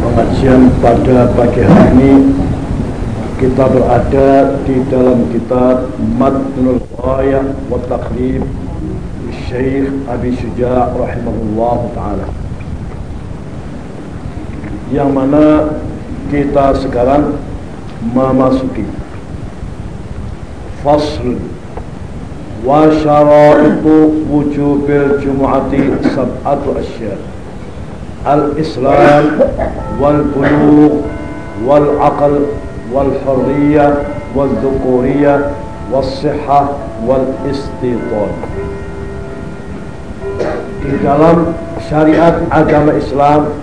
Pengajian pada pagi hari ini Kita berada di dalam kitab Matnul Ghayah wa Taqrib Syekh Abi Syuja' rahimahullah ta'ala. Yang mana kita sekarang memasuki Fasl وشرائط وجوب الجمعة سبعة أشياء الإسلام والبلوغ والعقل والحرية والذكورية والصحة والاستيطان di dalam syariat agama Islam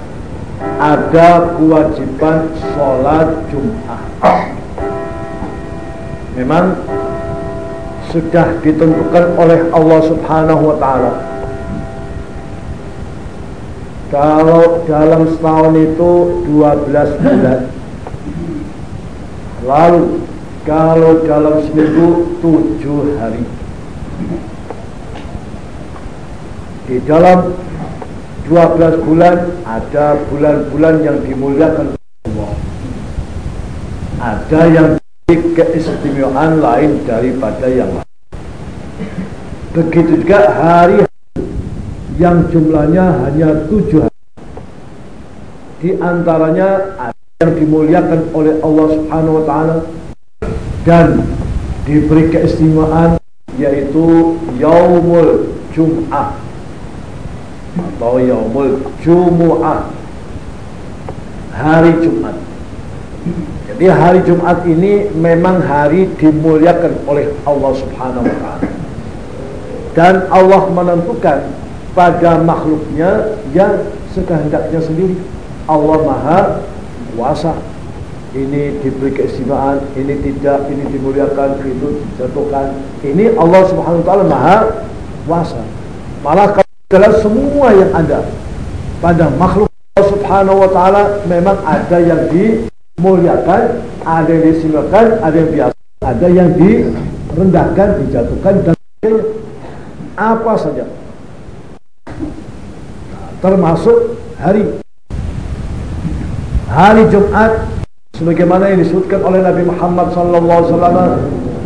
ada kewajiban sholat Jumat. Memang sudah ditentukan oleh Allah Subhanahu wa taala. Kalau dalam setahun itu 12 bulan. Lalu kalau dalam seminggu 7 hari. Di dalam 12 bulan ada bulan-bulan yang dimuliakan Allah. Ada yang keistimewaan lain daripada yang lain. Begitu juga hari yang jumlahnya hanya tujuh hari. Di antaranya ada yang dimuliakan oleh Allah Subhanahu wa taala dan diberi keistimewaan yaitu Yaumul Jum'ah atau Yaumul Jumu'ah hari Jumat jadi hari Jumat ini memang hari dimuliakan oleh Allah Subhanahu wa taala. Dan Allah menentukan pada makhluknya yang sekehendaknya sendiri. Allah Maha kuasa. Ini diberi keistimewaan, ini tidak, ini dimuliakan, itu dijatuhkan. Ini Allah Subhanahu wa taala Maha kuasa. Malah dalam semua yang ada pada makhluk Allah Subhanahu wa taala memang ada yang di muliakan, ada yang disilakan, ada yang biasa, ada yang direndahkan, dijatuhkan dan apa saja. Termasuk hari. Hari Jumat sebagaimana yang disebutkan oleh Nabi Muhammad sallallahu alaihi wasallam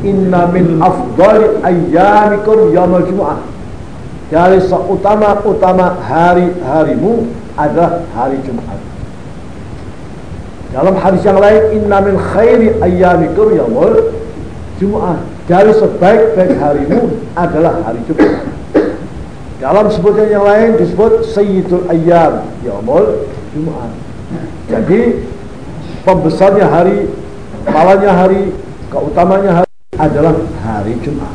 inna min afdali ayyamikum yaumul jumu'ah dari seutama-utama hari-harimu adalah hari Jumat dalam hadis yang lain, inna min khairi ayyamikum yaumul Jumat. Dari sebaik-baik harimu adalah hari Jumat. Dalam sebutan yang lain disebut Sayyidul Ayyam yaumul Jumat. Jadi pembesarnya hari, kepalanya hari, keutamanya hari adalah hari Jumat.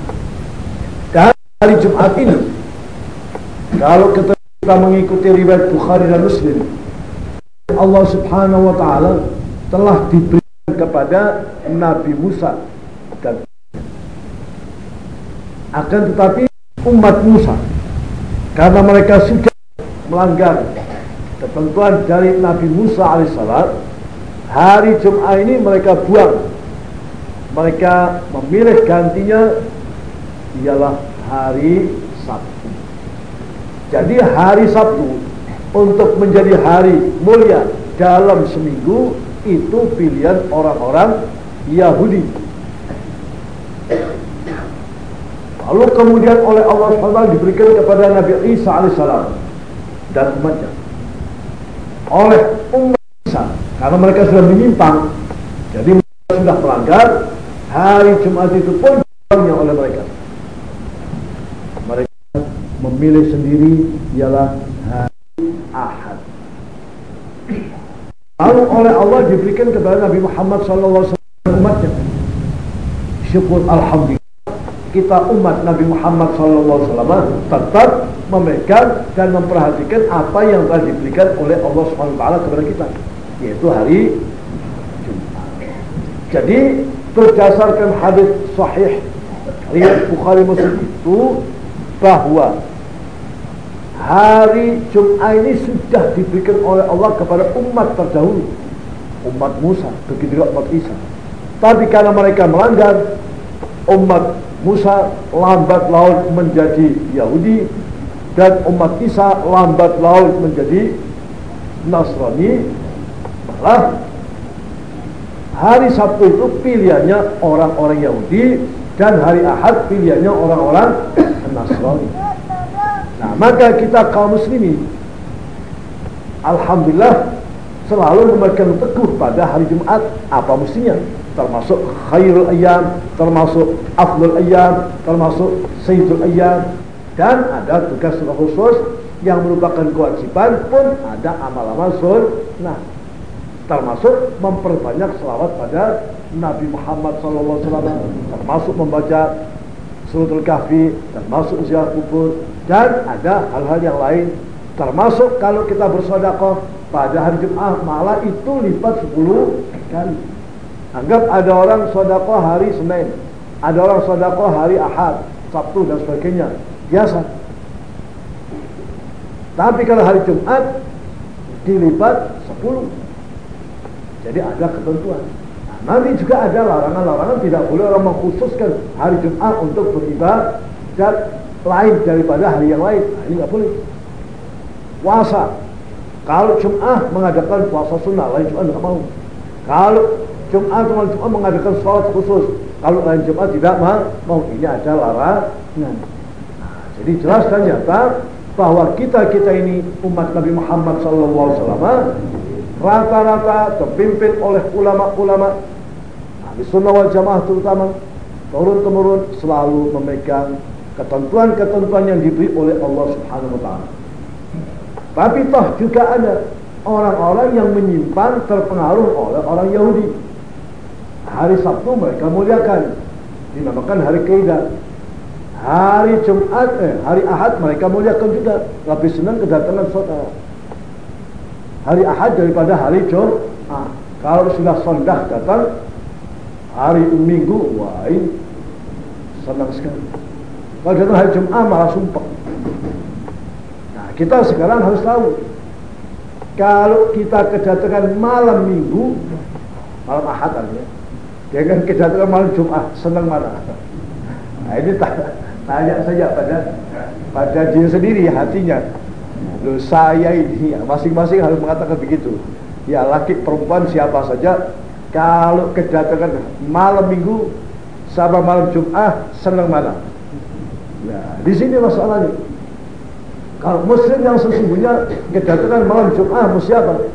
Dan hari Jumat ini kalau kita mengikuti riwayat Bukhari dan Muslim Allah Subhanahu wa taala telah diberikan kepada Nabi Musa. Dan akan tetapi umat Musa karena mereka sudah melanggar ketentuan dari Nabi Musa alaihissalam hari Jumat ini mereka buang. Mereka memilih gantinya ialah hari Sabtu. Jadi hari Sabtu untuk menjadi hari mulia dalam seminggu itu pilihan orang-orang Yahudi. Lalu kemudian oleh Allah SWT diberikan kepada Nabi Isa alaihissalam dan umatnya. Oleh umat Isa karena mereka sudah menyimpang, jadi mereka sudah melanggar hari Jumat itu pun diambil oleh mereka. Mereka memilih sendiri ialah ahad. Lalu oleh Allah diberikan kepada Nabi Muhammad SAW umatnya. Syukur Alhamdulillah kita umat Nabi Muhammad SAW tetap memegang dan memperhatikan apa yang telah diberikan oleh Allah SWT kepada kita yaitu hari Jumat. Jadi berdasarkan hadis sahih riwayat Bukhari Muslim itu bahwa hari Jumat ini sudah diberikan oleh Allah kepada umat terdahulu. Umat Musa begitu juga umat Isa. Tapi karena mereka melanggar umat Musa lambat laun menjadi Yahudi dan umat Isa lambat laun menjadi Nasrani. Malah hari Sabtu itu pilihannya orang-orang Yahudi dan hari Ahad pilihannya orang-orang Nasrani nah maka kita kaum muslimin Alhamdulillah selalu memegang teguh pada hari Jumat. Apa mestinya? Termasuk khairul ayam termasuk afdul ayam termasuk sayyidul ayam dan ada tugas khusus yang merupakan kewajiban pun ada amal-amal sunnah termasuk memperbanyak selawat pada Nabi Muhammad SAW termasuk membaca suratul kahfi termasuk ziarah kubur dan ada hal-hal yang lain termasuk kalau kita bersodakoh pada hari Jumat malah itu lipat 10 kali anggap ada orang sodakoh hari Senin ada orang sodakoh hari Ahad Sabtu dan sebagainya biasa. Tapi kalau hari Jumat dilipat 10. Jadi ada ketentuan. Nah, nanti juga ada larangan-larangan tidak boleh orang mengkhususkan hari Jumat untuk beribadah lain daripada hari yang lain. Nah, ini nggak boleh. Puasa. Kalau Jumat mengadakan puasa sunnah, lain Jumat nggak mau. Kalau Jumat teman Jumat mengadakan sholat khusus, kalau lain Jumat tidak mau, ini ada larangan. Jadi jelas dan nyata bahwa kita-kita ini umat Nabi Muhammad SAW rata-rata terpimpin oleh ulama-ulama Ahli Sunnah wal Jamaah terutama turun-temurun selalu memegang ketentuan-ketentuan yang diberi oleh Allah Subhanahu wa taala. Tapi toh juga ada orang-orang yang menyimpan terpengaruh oleh orang Yahudi. Hari Sabtu mereka muliakan dinamakan hari Kaidah Hari Jumat, eh, hari Ahad mereka muliakan juga. Lebih senang kedatangan saudara. Hari Ahad daripada hari Jumat. Kalau sudah sondah datang, hari Minggu, wah ini senang sekali. Kalau datang hari Jumat malah sumpah. Nah, kita sekarang harus tahu. Kalau kita kedatangan malam Minggu, malam Ahad artinya, dengan kedatangan malam Jumat, senang mana? Nah, ini Tanya saja pada pada diri sendiri hatinya. Loh, saya ini masing-masing harus mengatakan begitu. Ya laki perempuan siapa saja kalau kedatangan malam minggu sama malam Jumat senang mana? Nah, di sini masalahnya. Kalau muslim yang sesungguhnya kedatangan malam Jumat mesti apa?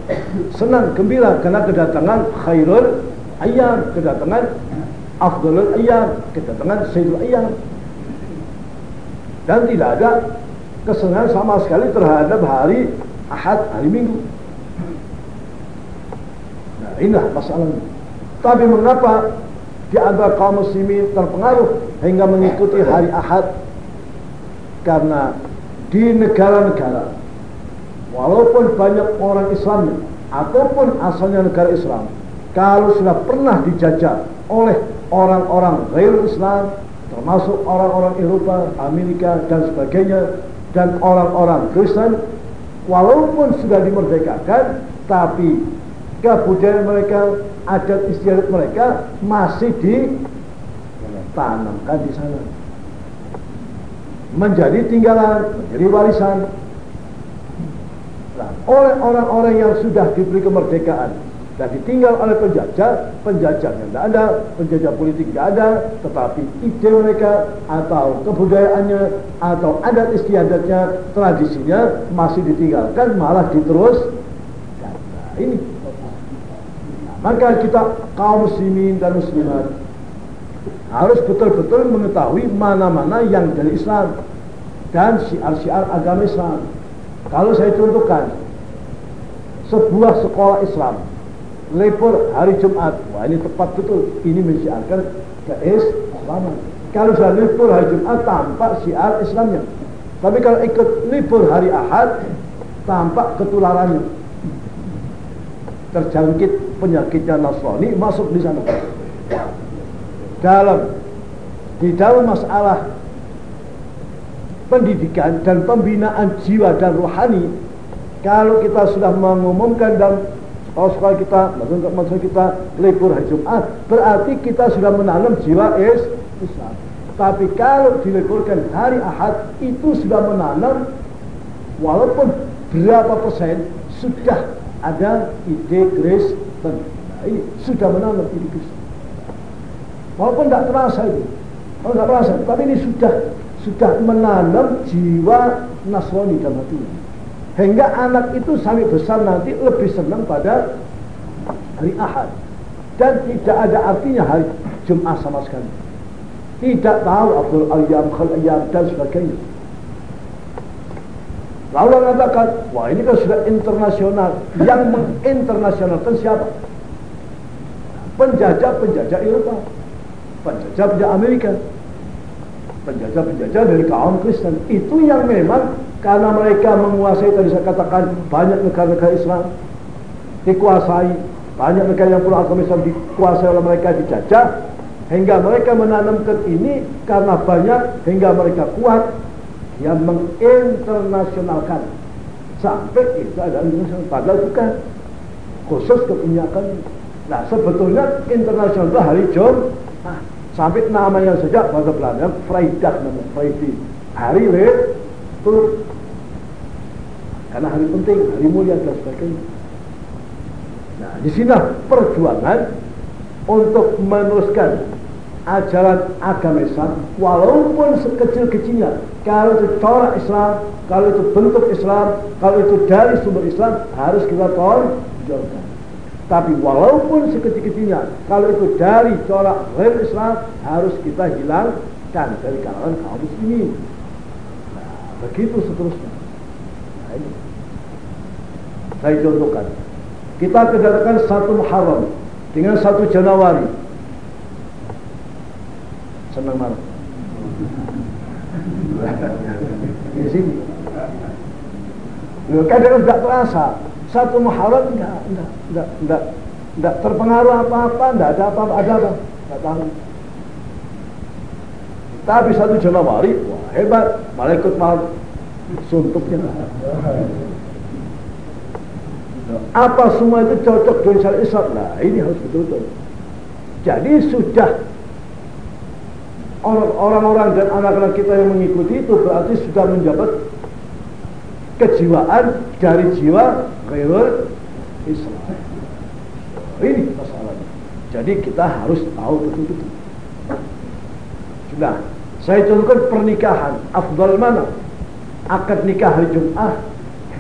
Senang, gembira karena kedatangan khairul ayam, kedatangan afdalul ayam, kedatangan sayyidul ayam dan tidak ada kesenangan sama sekali terhadap hari Ahad, hari Minggu. Nah, inilah masalahnya. Tapi mengapa di antara kaum muslimin terpengaruh hingga mengikuti hari Ahad? Karena di negara-negara walaupun banyak orang Islam ataupun asalnya negara Islam kalau sudah pernah dijajah oleh orang-orang real Islam termasuk orang-orang Eropa, Amerika dan sebagainya dan orang-orang Kristen walaupun sudah dimerdekakan tapi kebudayaan mereka, adat istiadat mereka masih ditanamkan di sana. Menjadi tinggalan, menjadi warisan. Nah, oleh orang-orang yang sudah diberi kemerdekaan, dan ditinggal oleh penjajah, penjajahnya tidak ada, penjajah politik tidak ada, tetapi ide mereka atau kebudayaannya atau adat istiadatnya, tradisinya masih ditinggalkan, malah diterus. Nah, ini. Maka kita kaum muslimin dan muslimat harus betul-betul mengetahui mana-mana yang dari Islam dan syiar-syiar agama Islam. Kalau saya contohkan sebuah sekolah Islam lepor hari Jumat. Wah ini tepat betul. Ini mensiarkan keislaman. Kalau sudah libur hari Jumat tampak syiar Islamnya. Tapi kalau ikut libur hari Ahad tampak ketularannya. Terjangkit penyakitnya Nasrani masuk di sana. Dalam di dalam masalah pendidikan dan pembinaan jiwa dan rohani kalau kita sudah mengumumkan dan kalau sekolah kita, maksud kita libur hari Jumat, berarti kita sudah menanam jiwa Islam. Tapi kalau diliburkan hari Ahad, itu sudah menanam walaupun berapa persen sudah ada ide Kristen. Nah, ini sudah menanam ide Kristen. Walaupun tidak terasa itu, kalau tidak terasa, tapi ini sudah sudah menanam jiwa Nasrani dalam hatinya. Hingga anak itu sampai besar nanti lebih senang pada hari Ahad. Dan tidak ada artinya hari Jumat sama sekali. Tidak tahu Abdul Ayyam, Khal Ayyam, dan sebagainya. Lalu mengatakan, wah ini kan sudah internasional. Yang menginternasionalkan siapa? Penjajah-penjajah Eropa. Penjajah-penjajah Amerika. Penjajah-penjajah dari kaum Kristen. Itu yang memang karena mereka menguasai, tadi saya katakan, banyak negara-negara Islam. Dikuasai. Banyak negara yang punya agama Islam dikuasai oleh mereka, dijajah. Hingga mereka menanamkan ini karena banyak, hingga mereka kuat yang menginternasionalkan sampai itu adalah internasional padahal bukan khusus kebanyakan nah sebetulnya internasional itu hari Jumat sampai namanya saja bahasa Belanda Vrijdag namanya Vrijdag hari itu karena hari penting hari mulia dan sebagainya. Nah di sini perjuangan untuk meneruskan ajaran agama Islam walaupun sekecil-kecilnya. Kalau itu corak Islam kalau itu bentuk Islam kalau itu dari sumber Islam harus kita tonjolkan tapi walaupun sekecil-kecilnya kalau itu dari corak real Islam harus kita hilangkan dari kalangan kaum muslimin. Nah, begitu seterusnya. Nah, ini. Saya contohkan. Kita kedatangan satu Muharram dengan satu Januari. Senang malam. Di sini. Loh, kadang tidak terasa satu Muharram enggak, enggak, enggak, enggak, enggak terpengaruh apa-apa, enggak ada apa-apa, ada apa, enggak tahu. Tapi satu Januari, wah hebat, malaikat malam suntuknya. Apa semua itu cocok dengan syariat Islam? Nah, ini harus betul-betul. Jadi sudah orang-orang dan anak-anak kita yang mengikuti itu berarti sudah menjabat kejiwaan dari jiwa khairul Islam. Ini masalahnya. Jadi kita harus tahu betul-betul. Sudah, saya contohkan pernikahan. Afdal mana? Akad nikah hari Jumat.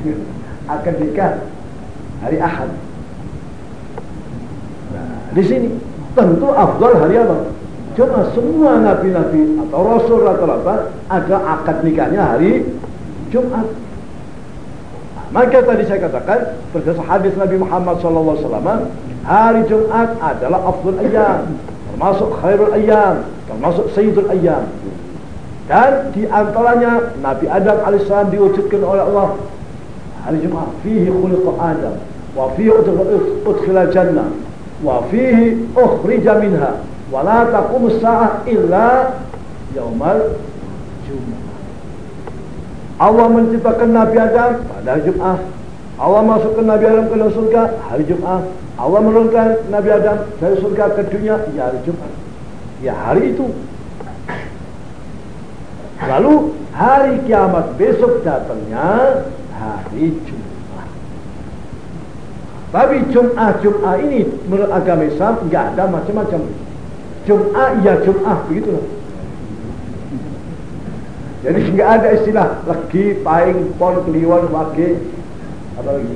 Akad nikah hari Ahad. Nah, di sini tentu afdal hari apa? Cuma semua nabi-nabi atau rasul rata-rata ada akad nikahnya hari Jumat. Maka tadi saya katakan berdasar hadis Nabi Muhammad SAW hari Jumat adalah afdul ayam, termasuk khairul ayam, termasuk sayyidul ayam. Dan di antaranya Nabi Adam alaihissalam diwujudkan oleh Allah hari Jumat. Fihi khuliqa Adam, wa fihi udkhila jannah, wa fihi ukhrija minha wala taqum sa'ah illa yaumal Jumat. Allah menciptakan Nabi Adam pada hari Jumat. Allah masukkan Nabi Adam ke dalam surga hari Jumat. Allah menurunkan Nabi Adam dari surga ke dunia ya hari Jumat. Ya hari itu. Lalu hari kiamat besok datangnya hari Jumat. Tapi Jumat Jumat ini menurut agama Islam nggak ada macam-macam. Jum'ah ya Jum'ah begitulah. Jadi nggak ada istilah lagi, paing, pon, kliwon, wage, apa lagi?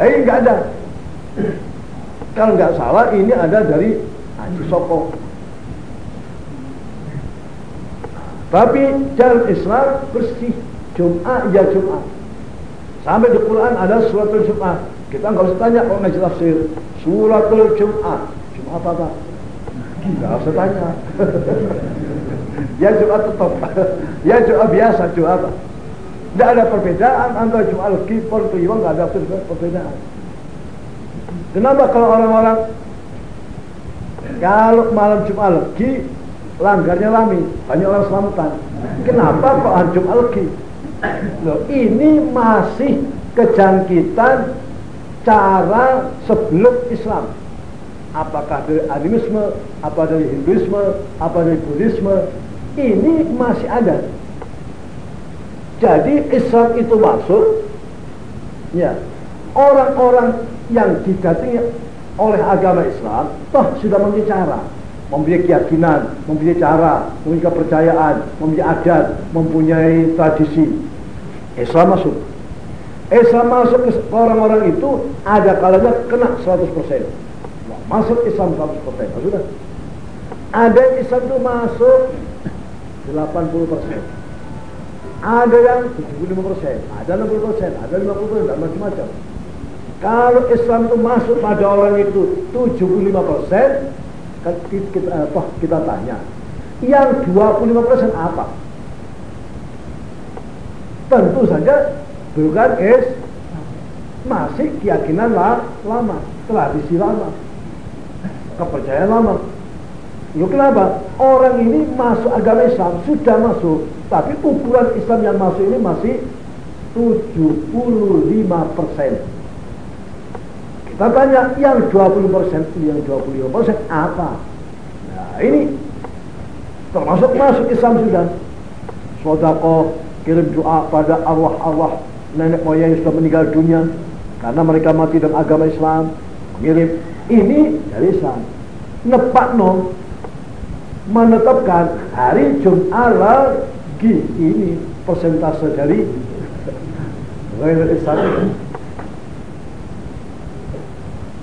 Eh nggak ada. Kalau nggak salah ini ada dari Haji Soko. Tapi dalam Islam bersih Jum'ah ya Jum'ah. Sampai di Quran ada suratul Jum'ah. Kita nggak usah tanya kalau nggak jelas suratul Jum'ah apa pak? Gak usah tanya. ya Jumat tetap. ya Jumat biasa Jumat? Tidak ada perbedaan antara Jumat Pon, Kliwon, nggak ada perbedaan. Kenapa kalau orang-orang kalau malam Jumat Legi langgarnya lami, banyak orang selamatan. Kenapa kok hari Jumat Legi? Loh, ini masih kejangkitan cara sebelum Islam apakah dari animisme, apa dari Hinduisme, apa dari Buddhisme, ini masih ada. Jadi Islam itu masuk ya orang-orang yang didatangi oleh agama Islam toh sudah mempunyai cara mempunyai keyakinan, mempunyai cara, mempunyai kepercayaan, mempunyai adat, mempunyai tradisi. Islam masuk. Islam masuk ke orang-orang itu ada kalanya kena 100%. Masuk Islam 100%. Maksudnya ada Islam itu masuk 80%. Ada yang 75%, ada 60%, ada 50%, macam-macam. Kalau Islam itu masuk pada orang itu 75%, kan kita, kita, toh kita tanya, yang 25% apa? Tentu saja bukan es masih keyakinan lama, tradisi lama, kepercayaan lama. Yo kenapa? Orang ini masuk agama Islam sudah masuk, tapi ukuran Islam yang masuk ini masih 75 persen. Kita tanya yang 20 persen, yang 25 persen apa? Nah ini termasuk masuk Islam sudah. Sodako kirim doa pada arwah-arwah nenek moyang yang sudah meninggal dunia karena mereka mati dalam agama Islam. Mengirim ini dari Islam. Nepak no menetapkan hari Jumat lagi. Ini persentase dari Islam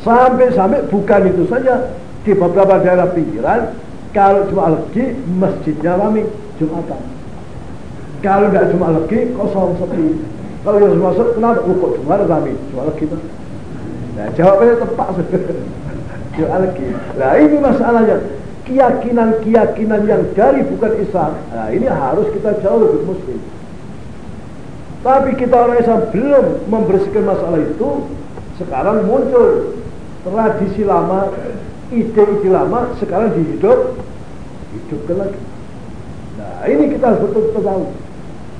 sampai-sampai bukan itu saja. Di beberapa daerah pinggiran kalau cuma lagi masjidnya rame Jumatan. Kalau nggak cuma lagi kosong sepi. Kalau yang masuk kenapa? Oh, kok cuma rame? Cuma lagi nah jawabannya tepat. Cuma lagi. Nah ini masalahnya keyakinan-keyakinan yang dari bukan Islam. Nah, ini harus kita jauh lebih muslim. Tapi kita orang Islam belum membersihkan masalah itu, sekarang muncul tradisi lama, ide-ide lama, sekarang dihidup, hidupkan lagi. Nah, ini kita harus betul-betul tahu.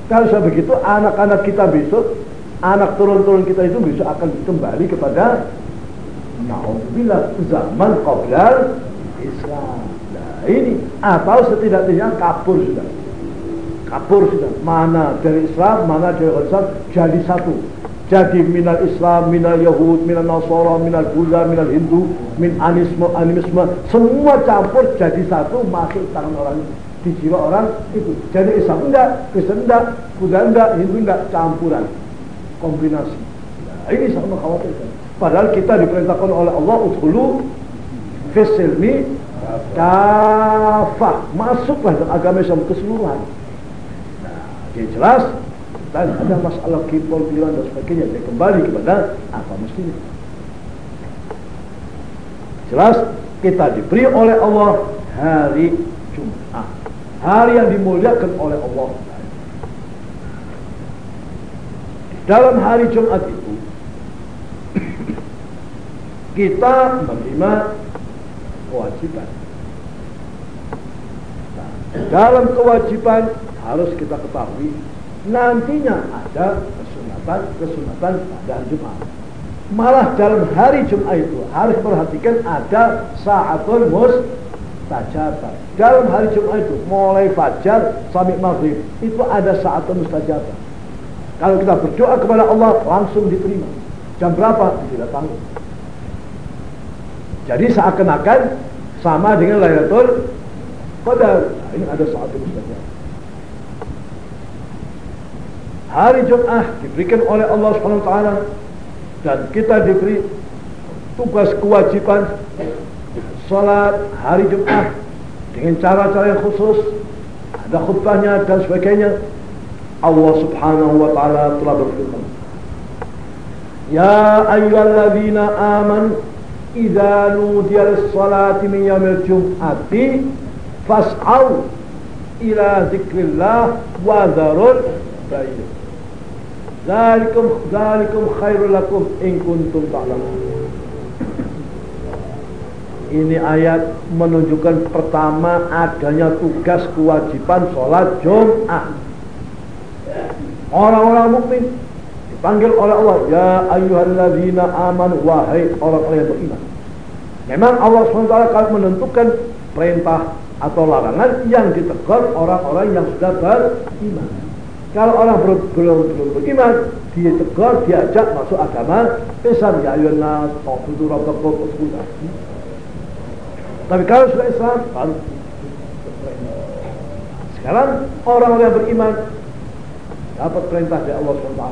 Kalau sudah begitu, anak-anak kita besok, anak turun-turun kita itu besok akan kembali kepada Na'udzubillah zaman qoblal Islam ini atau setidak-tidaknya kabur sudah kabur sudah mana dari Islam mana dari Islam jadi satu jadi minal Islam, minal Yahud, minal Nasara, minal Buddha, minal Hindu, min anisme, animisme, semua campur jadi satu masuk tangan orang di jiwa orang itu. Jadi Islam enggak, Kristen enggak, Buddha enggak, Hindu enggak, campuran, kombinasi. Nah, ini sangat mengkhawatirkan. Padahal kita diperintahkan oleh Allah udhulu fisilmi kafah masuklah dalam agama Islam keseluruhan. Nah jelas. Dan ada masalah kipol bilang dan sebagainya. Dia kembali kepada apa mestinya. Jelas kita diberi oleh Allah hari Jumat. Hari yang dimuliakan oleh Allah. Dalam hari Jumat itu kita menerima kewajiban. Nah, dalam kewajiban harus kita ketahui nantinya ada kesunatan kesunatan pada Jumat. Malah dalam hari Jumat itu harus perhatikan ada saatul mustajabah. Dalam hari Jumat itu mulai fajar sampai maghrib itu ada saatul mustajabah. Kalau kita berdoa kepada Allah langsung diterima. Jam berapa? Tidak tahu. Jadi seakan-akan sama dengan Lailatul Qadar. Nah, ini ada saat mustajab. Hari Jumat diberikan oleh Allah Subhanahu wa taala dan kita diberi tugas kewajiban salat hari Jumat dengan cara-cara yang khusus, ada khutbahnya dan sebagainya. Allah Subhanahu wa taala telah berfirman, "Ya ayyuhalladzina amanu idza nudiya lis-salati min yaumil jum'ati fas'au ila zikrillah wa dharul bayi Zalikum zalikum khairul lakum in kuntum ta'lamun. Ini ayat menunjukkan pertama adanya tugas kewajiban sholat Jumat. Orang-orang mukmin dipanggil oleh Allah, ya ayyuhalladzina amanu wahai orang-orang yang beriman. Memang Allah SWT kalau menentukan perintah atau larangan yang ditegur orang-orang yang sudah beriman. Kalau orang belum belum belum beriman, dia tegur, diajak masuk agama Islam ya ayuhan nas, ta'budu rabbakum Tapi kalau sudah Islam, baru sekarang orang-orang yang beriman dapat perintah dari Allah SWT.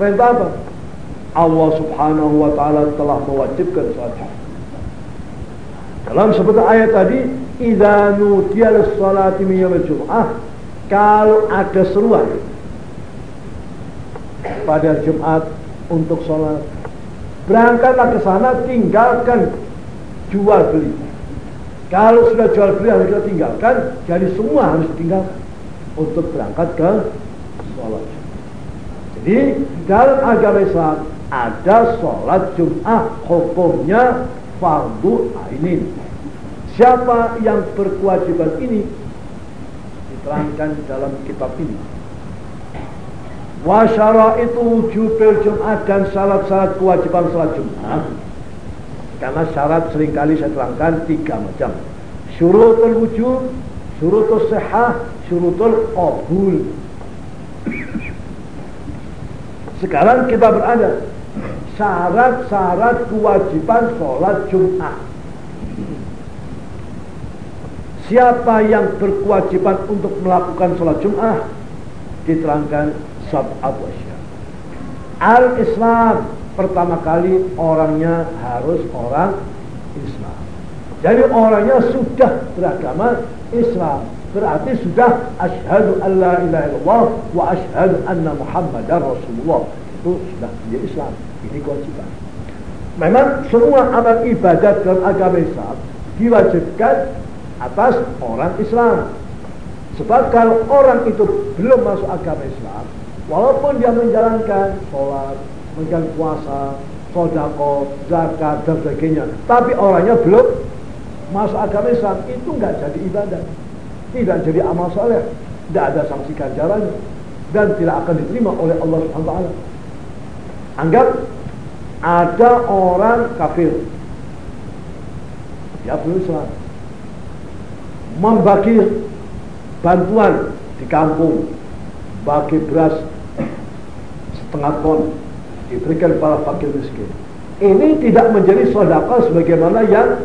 Perintah apa? Allah Subhanahu wa taala telah mewajibkan salat. Dalam seperti ayat tadi, "Idza nudiya lis-salati min jum'ah", kalau ada seruan pada Jumat untuk sholat berangkatlah ke sana tinggalkan jual beli. Kalau sudah jual beli harus kita tinggalkan jadi semua harus ditinggalkan untuk berangkat ke sholat. Jadi dalam agama Islam ada sholat Jumat hukumnya fardu ainin. Siapa yang berkewajiban ini diterangkan dalam kitab ini. Wa itu wujubil Jumat dan syarat-syarat kewajiban salat Jumat karena syarat sering kali saya terangkan tiga macam. Syurutul wujud syurutul sehah syurutul qabul. Sekarang kita berada syarat-syarat kewajiban sholat Jumat siapa yang berkewajiban untuk melakukan sholat Jumat diterangkan sab'at wasya. Al-Islam pertama kali orangnya harus orang Islam. Jadi orangnya sudah beragama Islam. Berarti sudah asyhadu an la ilaha illallah wa asyhadu anna muhammadar rasulullah. Itu sudah dia Islam. Ini kewajiban. Memang semua amal ibadat dalam agama Islam diwajibkan atas orang Islam. Sebab kalau orang itu belum masuk agama Islam, Walaupun dia menjalankan sholat, menjalankan puasa, sodako, zakat, dan sebagainya. Tapi orangnya belum masuk agama Islam. Itu nggak jadi ibadah. Tidak jadi amal soleh. Tidak ada sanksi ganjarannya. Dan tidak akan diterima oleh Allah SWT. Anggap ada orang kafir. Belum Islam. Membagi bantuan di kampung. Bagi beras setengah ton diberikan para fakir miskin. Ini tidak menjadi sodakah sebagaimana yang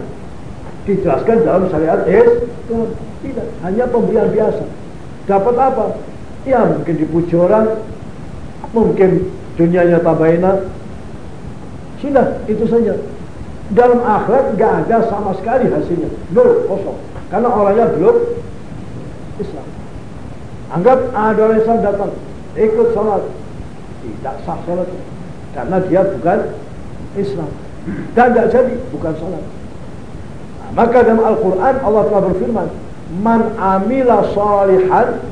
dijelaskan dalam syariat Islam. Tidak, hanya pemberian biasa. Dapat apa? Ya mungkin dipuji orang, mungkin dunianya tabayna. Sudah, itu saja. Dalam akhirat nggak ada sama sekali hasilnya. Nol, kosong. Karena orangnya belum Islam. Anggap ada orang Islam datang, ikut sholat, tidak sah sholat karena dia bukan Islam dan tidak jadi bukan sholat nah, maka dalam Al-Quran Allah telah berfirman man amila salihan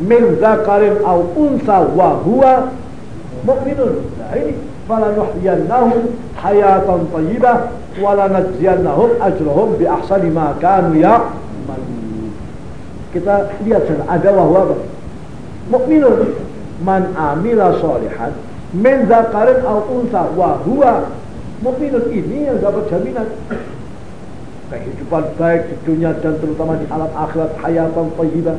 min zakarin au unsa wa huwa mu'minun nah ini falanuhyiyannahu hayatan tayyibah walanajziyannahum ajrahum bi ahsani ma kanu ya'malun. Kita lihat sana ada wahwa mukminun. Man amila solihan min zakarin au unsa wa huwa. Mukminun ini yang dapat jaminan. Kehidupan baik di dunia dan terutama di alam akhirat hayatan thayyibah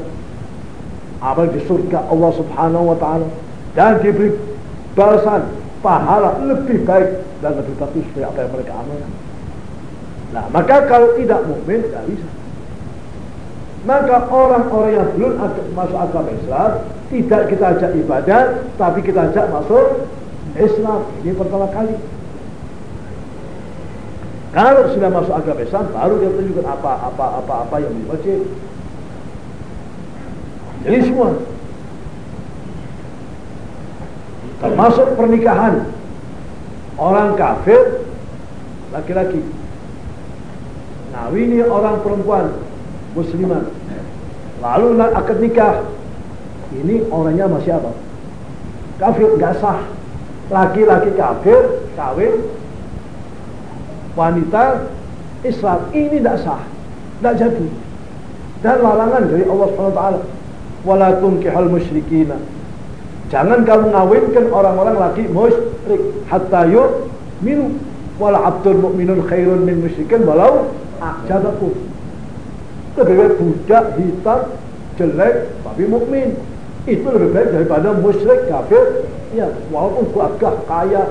amal di surga Allah Subhanahu wa taala. Dan diberi balasan pahala lebih baik dan lebih bagus dari apa yang mereka amalkan. Nah, maka kalau tidak mukmin tidak bisa. Maka orang-orang yang belum masuk agama Islam tidak kita ajak ibadah, tapi kita ajak masuk Islam. Ini pertama kali. Kalau sudah masuk agama Islam, baru dia tunjukkan apa apa apa apa yang diwajib. Jadi semua termasuk pernikahan. Orang kafir laki-laki. Nah, ini orang perempuan muslimat lalu akad nikah. Ini orangnya masih apa kafir nggak sah. Laki-laki kafir kawin. Wanita Islam. Ini tidak sah. Tidak jadi. Dan larangan dari Allah SWT wala tunkihal musyrikina jangan kamu ngawinkan orang-orang laki musyrik. Hatta minu wala abdul mu'minun khairun min musyrikin walau ajabakum lebih baik budak hitam jelek tapi mukmin. Itu lebih baik daripada musyrik kafir. Ya walaupun gagah kaya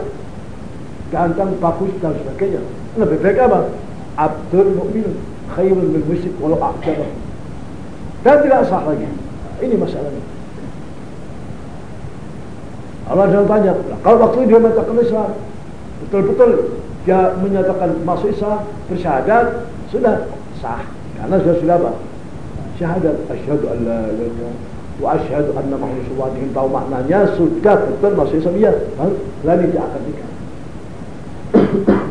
ganteng bagus dan sebagainya. Lebih baik apa? Abdul mu'min khairun min musyrik walau a'jabah dan tidak sah lagi. Ini masalahnya Allah jangan tanya. Kalau waktu dia mengatakan Islam betul-betul dia menyatakan masuk Islam bersyahadat sudah sah. Karena sudah sudah apa? Syahadat. Asyhadu an la ilaha wa asyhadu anna muhammadar rasulullah. Tahu maknanya sudah betul masuk Islam ya lalu dia akan nikah.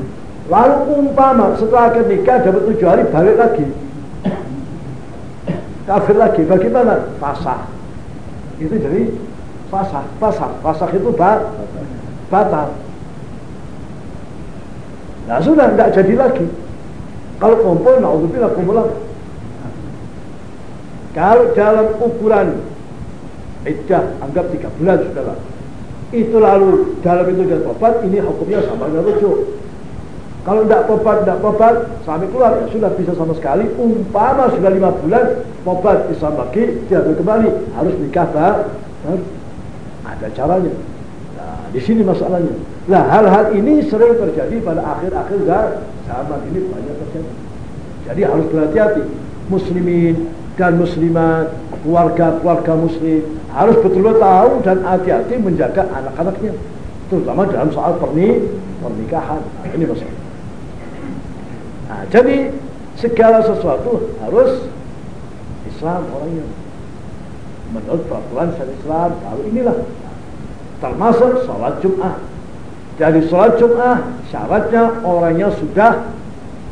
Lalu umpama setelah akan nikah dapat tujuh hari balik lagi. Kafir lagi bagaimana? Fasah. Itu jadi fasah fasah fasah itu bat batal. Nah sudah tidak jadi lagi. Kalau kumpul naudzubillah kumpul lagi. Kalau dalam ukuran iddah anggap tiga bulan sudahlah itu lalu dalam itu dia tobat ini hukumnya sama dengan rujuk. Kalau tidak tobat tidak tobat sampai keluar ya sudah bisa sama sekali. Umpama sudah lima bulan tobat Islam lagi dia kembali. Harus nikah tak ada caranya. Nah, di sini masalahnya. Nah, hal-hal ini sering terjadi pada akhir-akhir zaman ini banyak terjadi. Jadi harus berhati-hati. Muslimin dan muslimat, keluarga-keluarga muslim harus betul-betul tahu dan hati-hati menjaga anak-anaknya. Terutama dalam soal perni, pernikahan. Nah, ini masalah. Nah, jadi segala sesuatu harus Islam orangnya menurut peraturan syariat Islam kalau inilah termasuk sholat Jum'ah. Dari sholat Jum'ah syaratnya orangnya sudah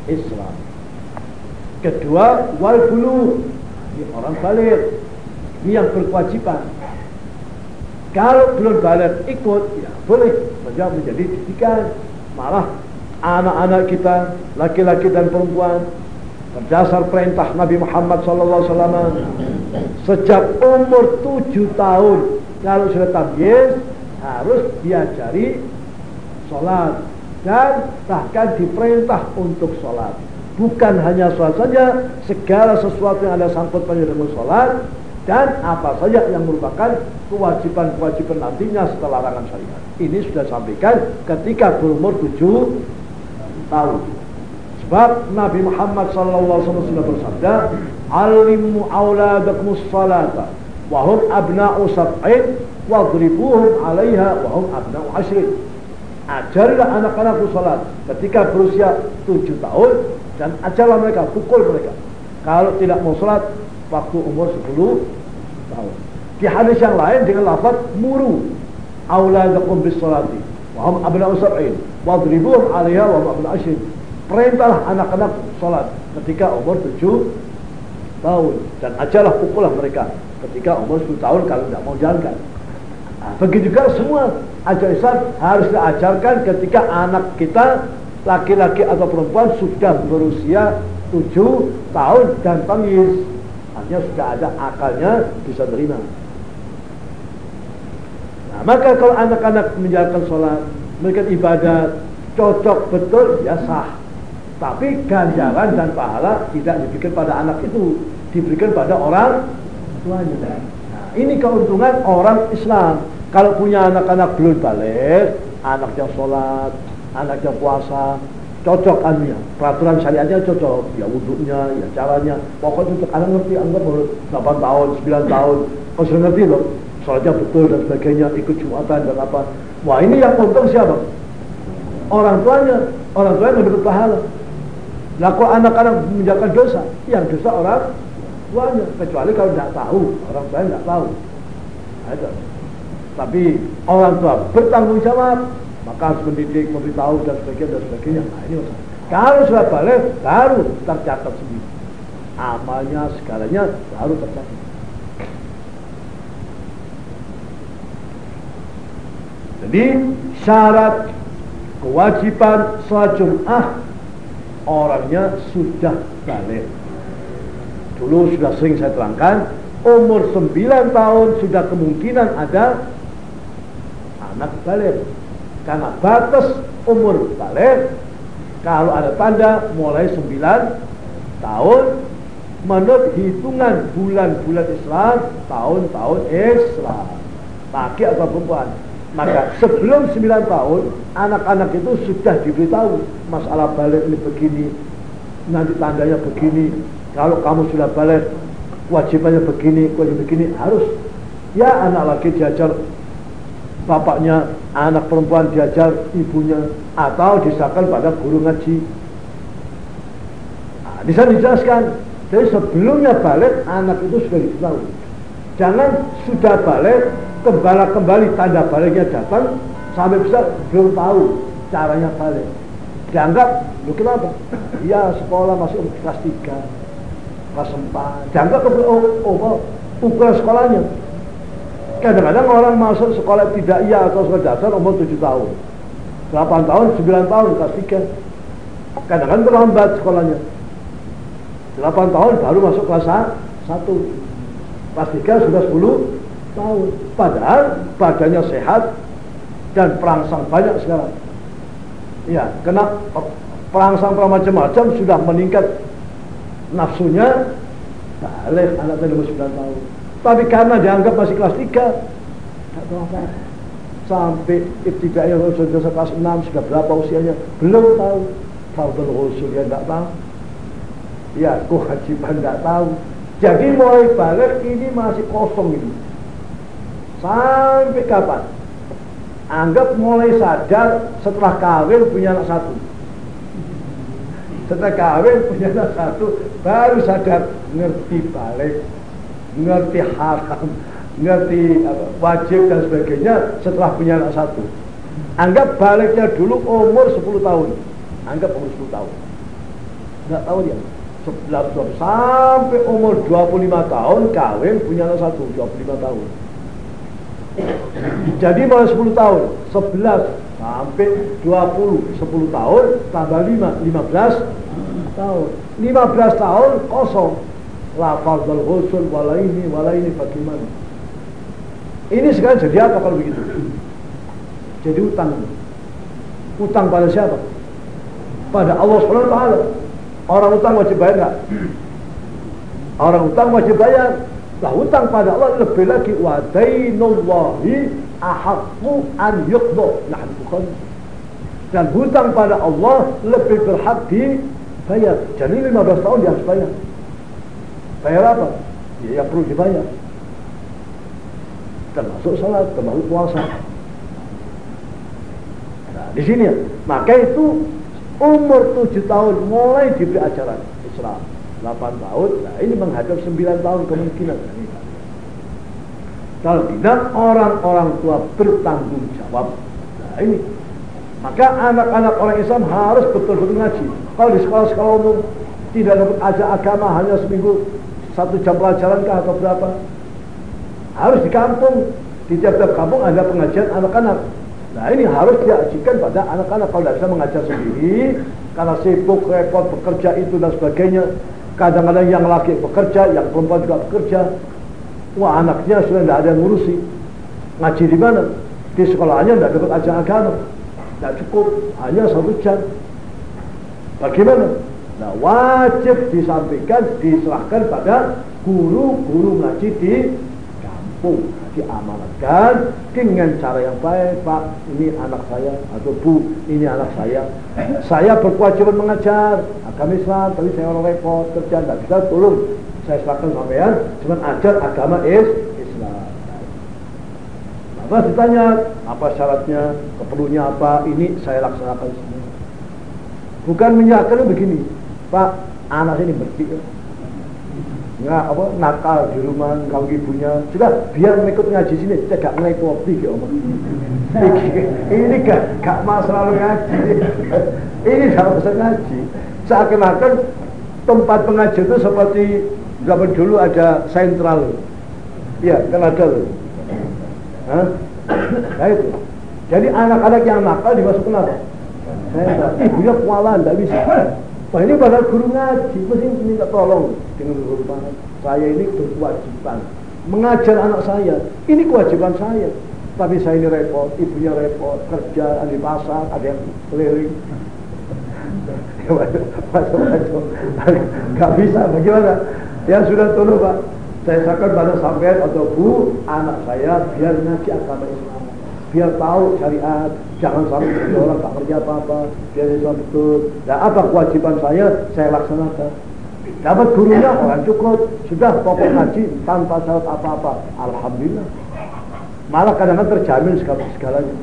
Islam. Kedua wal bulu ini orang balik. Ini yang berkewajiban. Kalau belum balik ikut ya boleh. Saja menjadi didikan malah anak-anak kita laki-laki dan perempuan berdasar perintah Nabi Muhammad SAW sejak umur tujuh tahun kalau sudah tamyiz harus diajari sholat dan bahkan diperintah untuk sholat. Bukan hanya sholat saja segala sesuatu yang ada sangkut pada dengan sholat dan apa saja yang merupakan kewajiban-kewajiban nantinya setelah larangan syariat. Ini sudah sampaikan ketika berumur tujuh tahun. Sebab Nabi Muhammad alaihi wasallam bersabda, "Alimu auladakumus salata wa hum abna'u sab'in wadribuhum 'alaiha wa hum abna'u 'ashrin." Ajarilah anak-anakku salat ketika berusia tujuh tahun dan ajarlah mereka, pukul mereka. Kalau tidak mau salat waktu umur sepuluh tahun. Di hadis yang lain dengan lafaz muru auladakum bis salati wa hum abna'u sab'in wadribuhum 'alaiha wa hum abna'u 'ashrin perintahlah anak-anak sholat ketika umur tujuh tahun dan ajarlah pukullah mereka ketika umur 10 tahun kalau tidak mau jalankan nah, begitu juga semua ajar Islam harus diajarkan ketika anak kita laki-laki atau perempuan sudah berusia tujuh tahun dan tangis hanya sudah ada akalnya bisa terima nah, maka kalau anak-anak menjalankan sholat mereka ibadat cocok betul ya sah tapi ganjaran dan pahala tidak diberikan pada anak itu, diberikan pada orang tuanya. Nah, ini keuntungan orang Islam. Kalau punya anak-anak belum balik, anaknya sholat, anaknya puasa, cocok anunya. Peraturan syariatnya cocok. Ya wudhunya, ya caranya. Pokoknya untuk anak ngerti, anggap baru 8 tahun, 9 tahun. Kau sudah ngerti loh. Sholatnya betul dan sebagainya, ikut jumatan dan apa. Wah ini yang untung siapa? Orang tuanya. Orang tuanya dapat pahala. Kok anak-anak menjalankan dosa? Yang dosa orang tuanya. Kecuali kalau tidak tahu, orang tua tidak tahu. Ada. Tapi orang tua bertanggung jawab, maka harus mendidik, memberitahu dan sebagainya dan sebagainya. Nah ini masalah. Kalau sudah balik, baru tercatat sendiri. Amalnya, segalanya baru tercatat. Jadi syarat kewajiban sholat Jum'ah orangnya sudah balik. Dulu sudah sering saya terangkan, umur 9 tahun sudah kemungkinan ada anak balik. Karena batas umur balik, kalau ada tanda mulai 9 tahun. Menurut hitungan bulan-bulan Islam tahun-tahun Islam. Laki atau perempuan. Maka sebelum 9 tahun anak-anak itu sudah diberitahu masalah balik ini begini nanti tandanya begini. Kalau kamu sudah balik wajibannya begini kewajiban begini harus. Ya anak laki diajar bapaknya anak perempuan diajar ibunya atau disahkan pada guru ngaji nah, bisa dijelaskan jadi sebelumnya balik anak itu sudah diketahui jangan sudah balik kembali kembali tanda baliknya datang sampai bisa belum tahu caranya balik dianggap lu kenapa iya sekolah masih kelas 3 kelas 4 dianggap oh, oh, oh ukuran sekolahnya kadang-kadang orang masuk sekolah tidak iya atau sekolah dasar umur 7 tahun 8 tahun, 9 tahun kelas 3 kadang-kadang terlambat sekolahnya 8 tahun baru masuk kelas 1 kelas 3 sudah 10 tahun. Padahal badannya sehat dan perangsang banyak sekarang. Ya, kena perangsang macam-macam sudah meningkat nafsunya balik anak umur 9 tahun. Tapi karena dianggap masih kelas 3, tak tahu apa. Sampai ibtidaiyah sudah kelas 6, sudah berapa usianya, belum tahu. Fardul usul ya tidak tahu. Ya, kewajiban tidak tahu. Jadi mulai balik ini masih kosong ini. Sampai kapan? Anggap mulai sadar setelah kawin punya anak satu. Setelah kawin punya anak satu, baru sadar ngerti balik, ngerti haram, ngerti apa, wajib dan sebagainya setelah punya anak satu. Anggap baliknya dulu umur 10 tahun. Anggap umur 10 tahun. Enggak tahu dia. 11 tahun sampai umur 25 tahun kawin punya anak satu 25 tahun jadi mulai 10 tahun 11 sampai 20 10 tahun tambah 5 15 tahun 15 tahun kosong la fardal ghusl wala ini wala bagaimana ini sekarang jadi apa kalau begitu jadi utang utang pada siapa pada Allah SWT orang utang wajib bayar enggak orang utang wajib bayar lah hutang pada Allah lebih lagi wa dainullahi ahaqqu an yuqda. Nah, bukan. Dan hutang pada Allah lebih berhak dibayar. Jadi 15 tahun dia harus bayar. Bayar apa? Ya yang perlu dibayar. Termasuk salat, termasuk puasa. Nah, di sini ya. Maka itu umur 7 tahun mulai diberi ajaran Islam. 8 tahun, nah ini menghadap 9 tahun kemungkinan. Kalau tidak orang-orang tua bertanggung jawab. Nah ini. Maka anak-anak orang Islam harus betul-betul ngaji. Kalau di sekolah-sekolah umum tidak dapat ajar agama hanya seminggu satu jam pelajaran kah atau berapa? Harus di kampung, di tiap-tiap kampung ada pengajian anak-anak. Nah ini harus diajikan pada anak-anak kalau tidak bisa mengajar sendiri karena sibuk, repot, bekerja itu dan sebagainya Kadang-kadang yang laki bekerja, yang perempuan juga bekerja. Wah anaknya sudah tidak ada yang ngurusi. Ngaji di mana? Di sekolahnya tidak dapat ajar agama. Tidak cukup, hanya satu jam. Bagaimana? Nah wajib disampaikan, diserahkan pada guru-guru ngaji di kampung. Diamanatkan dengan cara yang baik Pak ini anak saya atau Bu ini anak saya. Saya berkewajiban mengajar agama Islam tapi saya orang repot kerja tidak bisa tolong saya serahkan sampean cuma ajar agama is Islam. Apa ditanya apa syaratnya? Keperluannya apa? Ini saya laksanakan semua. Bukan menyerahkan begini Pak anak ini bersih nggak apa nakal di rumah kalau ibunya. Sudah biar mengikut ngaji sini gak mulai kopi ya om ini gak gak masalah ngaji. Ini gak usah ngaji. Seakan-akan tempat pengajian itu seperti zaman dulu ada sentral. Ya kan ada loh nah itu. Jadi anak-anak yang nakal dimasukkan apa? Sentral. Ibunya kualan tidak bisa Wah ini pada guru ngaji, mesti minta tolong dengan guru Saya ini berkewajiban mengajar anak saya. Ini kewajiban saya. Tapi saya ini repot, ibunya repot, kerja di pasar, ada yang keliling. Gak bisa, bagaimana? Ya sudah tolong Pak. Saya sampaikan pada sampai atau Bu, anak saya biar ngaji agama Islam. Biar tahu syariat, jangan sampai jadi orang tak kerja apa-apa, biar Islam betul. Dan apa kewajiban saya, saya laksanakan. Dapat gurunya orang cukup, sudah pokok ngaji tanpa syarat apa-apa. Alhamdulillah. Malah kadang-kadang terjamin segalanya.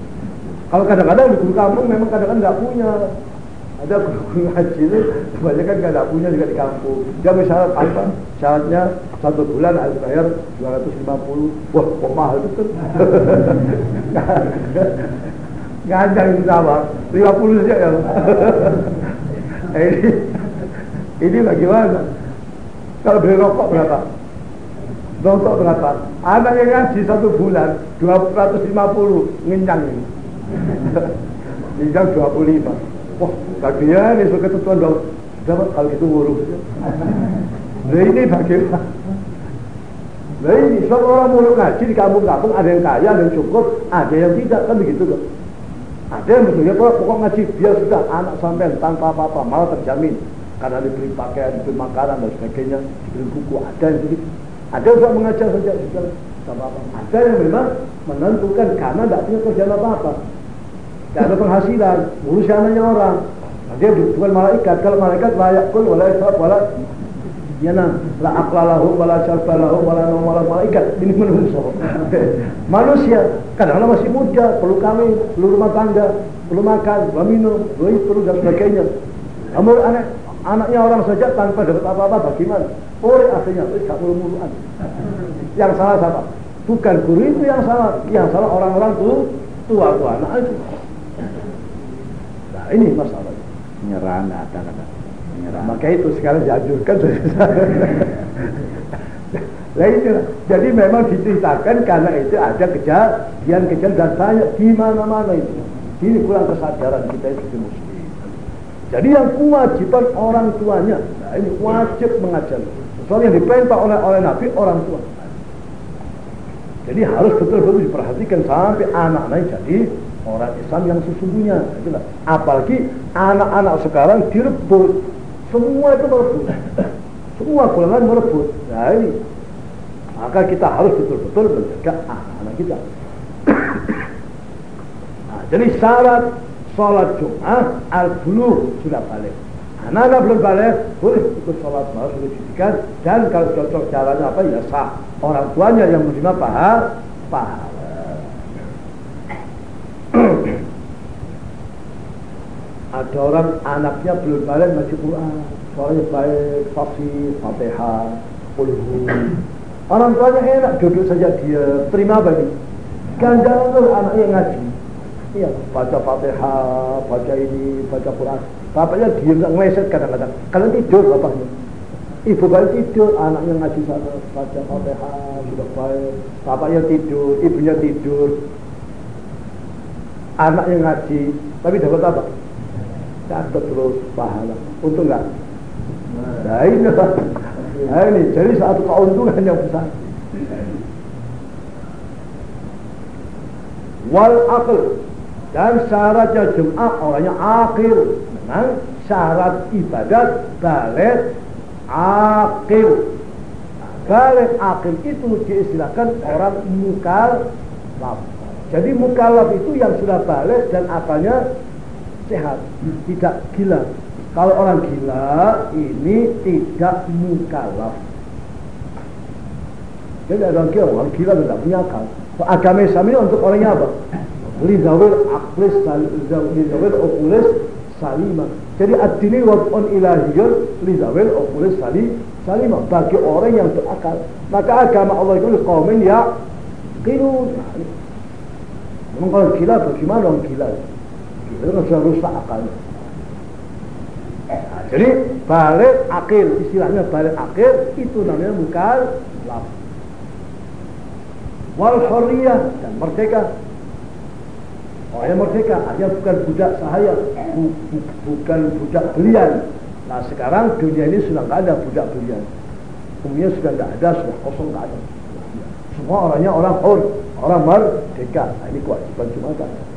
Kalau kadang-kadang di guru kampung memang kadang-kadang nggak punya, ada guru ngaji itu kebanyakan ada punya juga di kampung. Dia misalnya apa? Syaratnya satu bulan harus bayar 250 wah kok mahal itu ada itu sama 50 saja ya ini ini bagaimana? Kalau beli rokok berapa? Rokok berapa? Anak yang ngaji satu bulan 250 ngenyang ini. Ngenyang 25 Wah, kagian ini sebagai ketentuan dong. Dapat kalau itu ngurus. Nah ini bagaimana? Nah ini sebab orang mulu ngaji di kampung-kampung ada yang kaya, ada yang cukup, ada yang tidak kan begitu loh. Ada yang betulnya pokok ngaji dia sudah anak sampai tanpa apa-apa malah terjamin karena diberi pakaian, diberi makanan dan sebagainya, diberi buku ada yang begitu. Ada yang mengajar saja sudah tanpa apa. Ada yang memang menentukan karena tidak punya kerjaan apa-apa. Tidak ada penghasilan, ngurus anaknya orang. Nah, dia bukan malaikat. Kalau malaikat layak pun wala isab wala yana la aqlalahu wala syarbalahu wala nom wala malaikat. Ini manusia. Manusia. Kadang-kadang masih muda. Perlu kami perlu rumah tangga perlu makan perlu minum perlu perlu dan sebagainya. Namun anak anaknya orang saja tanpa dapat apa-apa bagaimana? Oleh akhirnya tidak perlu muluan yang salah siapa? Bukan guru itu yang salah. Yang salah orang-orang tuh tua-tua anak itu Ini nggak ada kata. Menyerah. Maka itu sekarang dianjurkan. Nah itu, jadi memang diceritakan karena itu ada kejadian-kejadian dan banyak di mana-mana itu. Ini kurang kesadaran kita itu muslim. Jadi yang kewajiban orang tuanya, nah ini wajib mengajar. Soal yang diperintah oleh oleh Nabi orang tua. Jadi harus betul-betul diperhatikan sampai anak-anak jadi orang Islam yang sesungguhnya. Itulah. Apalagi anak-anak sekarang direbut. Semua itu merebut. Semua golongan merebut. Nah ini. Maka kita harus betul-betul menjaga anak-anak kita. nah, jadi syarat sholat Jumat al-buluh sudah balik. Anak-anak belum balik, boleh ikut sholat malam sudah diberikan. Dan kalau cocok jalannya apa ya sah. Orang tuanya yang menerima pahal, pahal. Ada orang anaknya belum balik masih Quran. Soalnya baik fasih fatihah ulhu orang tuanya enak duduk saja dia terima bagi. Ganjaran tuh anaknya ngaji. Iya baca fatihah baca ini baca Quran. Bapaknya dia nggak ngeleset kadang-kadang. Kalian tidur bapaknya. Ibu bayi tidur anaknya ngaji sana baca fatihah sudah baik. Bapaknya tidur ibunya tidur. Anak yang ngaji. Tapi dapat apa dapat terus pahala untung nggak? Nah ini nah ini jadi satu keuntungan yang besar. Wal akal. Dan syaratnya jemaah orangnya akhir. Memang syarat ibadat balik akil balik akil itu diistilahkan orang mukal jadi mukallaf itu yang sudah balik dan akalnya sehat, tidak gila. Kalau orang gila ini tidak mukallaf. Jadi orang gila, orang gila tidak punya akal. Agama Islam ini untuk orangnya apa? Lidawil aklis, lidawil okulis salimah. Jadi ad-dini wad'un ilahiyun lidawil okulis salim, salimah. Bagi orang yang berakal. Maka agama Allah itu kaumin ya qilun. Memang kalau gila bagaimana orang gila? Kan sudah rusak akalnya. Nah, jadi balik akhir, istilahnya balik akhir itu namanya mukal laf. Wal hurriyah dan merdeka. Oh ya merdeka, artinya bukan budak sahaya, bu, bu, bukan budak belian. Nah sekarang dunia ini sudah nggak ada budak belian. Kemudian sudah nggak ada, sudah kosong nggak ada. Semua orangnya orang hur, orang merdeka. Nah, ini kewajiban Jumatan.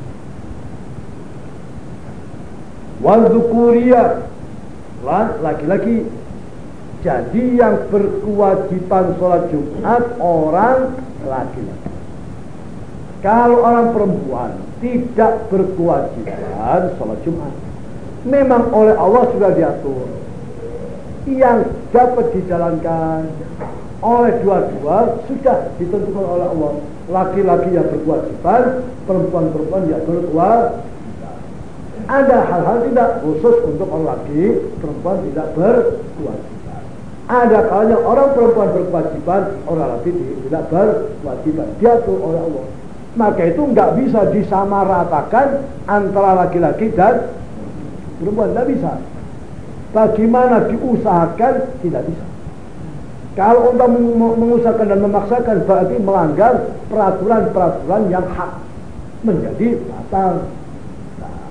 Wal laki-laki Jadi yang berkewajiban sholat Jumat orang laki-laki. Kalau orang perempuan tidak berkewajiban sholat Jumat. Memang oleh Allah sudah diatur. Yang dapat dijalankan oleh dua-dua sudah ditentukan oleh Allah. Laki-laki yang berkewajiban, perempuan-perempuan yang berkewajiban. Ada hal-hal tidak khusus untuk orang laki, perempuan tidak berkewajiban. Ada kalanya orang perempuan berkewajiban, orang laki tidak berkewajiban. Diatur oleh Allah. Maka itu nggak bisa disamaratakan antara laki-laki dan perempuan. Tidak bisa. Bagaimana diusahakan? Tidak bisa. Kalau untuk mengusahakan dan memaksakan berarti melanggar peraturan-peraturan yang hak menjadi batal.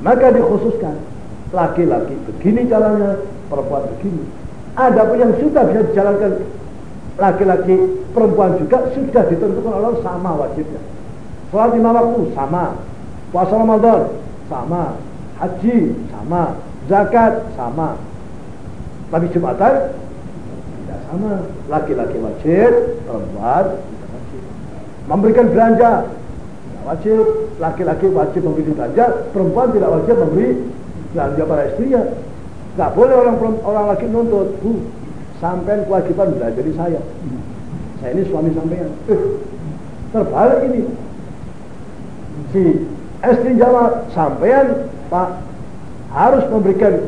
Maka dikhususkan laki-laki begini caranya, perempuan begini. Ada pun yang sudah bisa dijalankan laki-laki, perempuan juga sudah ditentukan oleh sama wajibnya. Sholat lima waktu sama, puasa Ramadan sama, haji sama, zakat sama. Tapi Jumatan tidak sama. Laki-laki wajib, perempuan tidak wajib. Memberikan belanja wajib. Laki-laki wajib memberi belanja, perempuan tidak wajib memberi belanja pada istrinya. Gak boleh orang orang laki nuntut, bu, sampai kewajiban belajar dari saya. Saya ini suami sampean. Eh, terbalik ini. Si istri jawab, sampean pak harus memberikan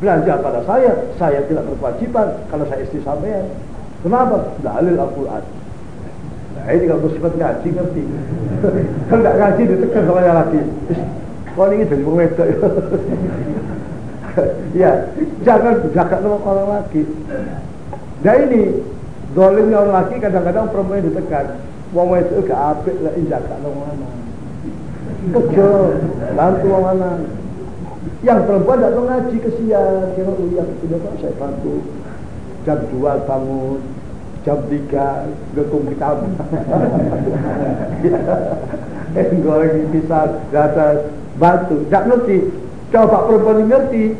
belanja pada saya. Saya tidak berkewajiban kalau saya istri sampean. Kenapa? Dalil Al-Quran. Ini kalau bersifat ngaji ngerti. kalau tidak ngaji ditekan sama yang laki. Kau ini jadi pengwedok. ya? Jangan jaga sama orang laki nah ini dolimnya orang laki kadang-kadang perempuan ditekan. Wong itu ke apik lah jaga sama mana? Kerja bantu orang mana? Yang perempuan tidak tahu ngaji kesian. Kira iya tidak pak saya bantu. Jam dua bangun jam tiga getung kitab eh goreng pisang data batu. Tidak ngerti. Coba perempuan ngerti.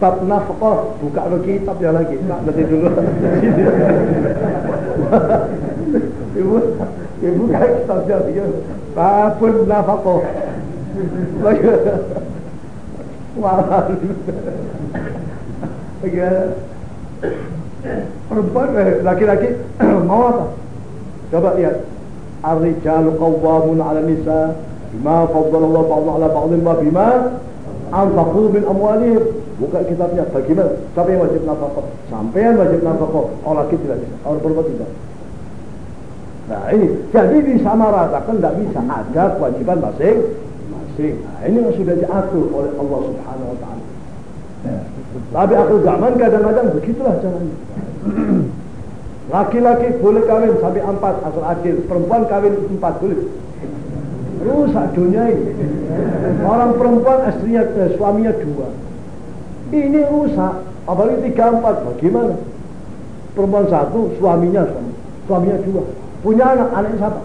Bab nafkah buka lo kitab ya lagi. Tak nanti dulu. Ibu ibu kan kitabnya dia babun nafkah. Wah, perempuan eh, laki-laki mau apa? Coba lihat. Ar-rijalu qawwamun 'ala nisa bima faddala Allah ba'dahum 'ala ba'dhin wa bima anfaqu min amwalihim. Buka kitabnya. Bagaimana? Siapa yang wajib nafkah? Sampai yang wajib nafkah. Orang laki tidak bisa orang perempuan tidak. Nah ini. Jadi disamaratakan tidak bisa. Ada kewajiban masing masing nah ini yang sudah diatur oleh Allah subhanahu wa ta'ala tapi aku zaman kadang-kadang begitulah caranya. Laki-laki boleh kawin sampai empat asal adil. Perempuan kawin empat boleh. Rusak dunia ini. Orang perempuan istrinya eh, suaminya dua. Ini rusak. Apalagi tiga empat. Bagaimana? Perempuan satu suaminya suami suaminya dua. Punya anak anaknya siapa?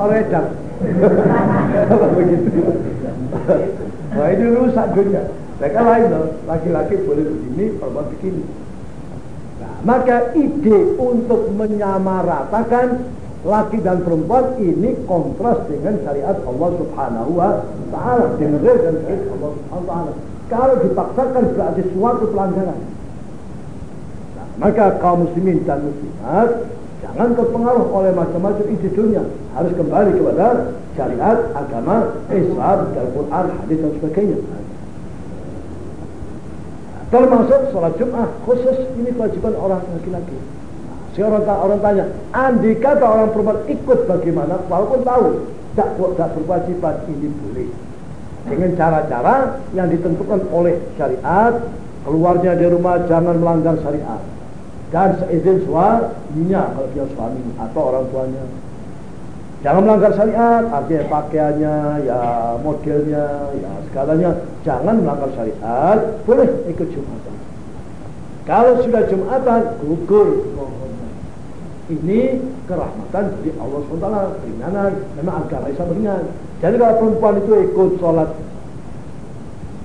Paredang begitu? Nah ini rusak dunia mereka lain loh laki-laki boleh begini perempuan begini nah, maka ide untuk menyamaratakan laki dan perempuan ini kontras dengan syariat Allah Subhanahu wa taala dengan syariat Allah Subhanahu wa taala. Kalau dipaksakan berarti suatu pelanggaran. Nah, maka kaum muslimin dan muslimat jangan terpengaruh oleh macam-macam ide dunia. Harus kembali kepada syariat agama Islam, Al-Quran, hadis dan sebagainya. Termasuk sholat Jumat khusus ini kewajiban orang laki-laki. Si orang, orang tanya, andi kata orang perempuan ikut bagaimana, walaupun tahu tak tak berkewajiban ini boleh. Dengan cara-cara yang ditentukan oleh syariat, keluarnya dari rumah jangan melanggar syariat. Dan seizin suaminya kalau dia suami atau orang tuanya. Jangan melanggar syariat, artinya pakaiannya, ya modelnya, ya segalanya. Jangan melanggar syariat, boleh ikut Jumatan. Kalau sudah Jumatan, gugur ini kerahmatan dari Allah SWT keringanan memang agama Islam ringan jadi kalau perempuan itu ikut sholat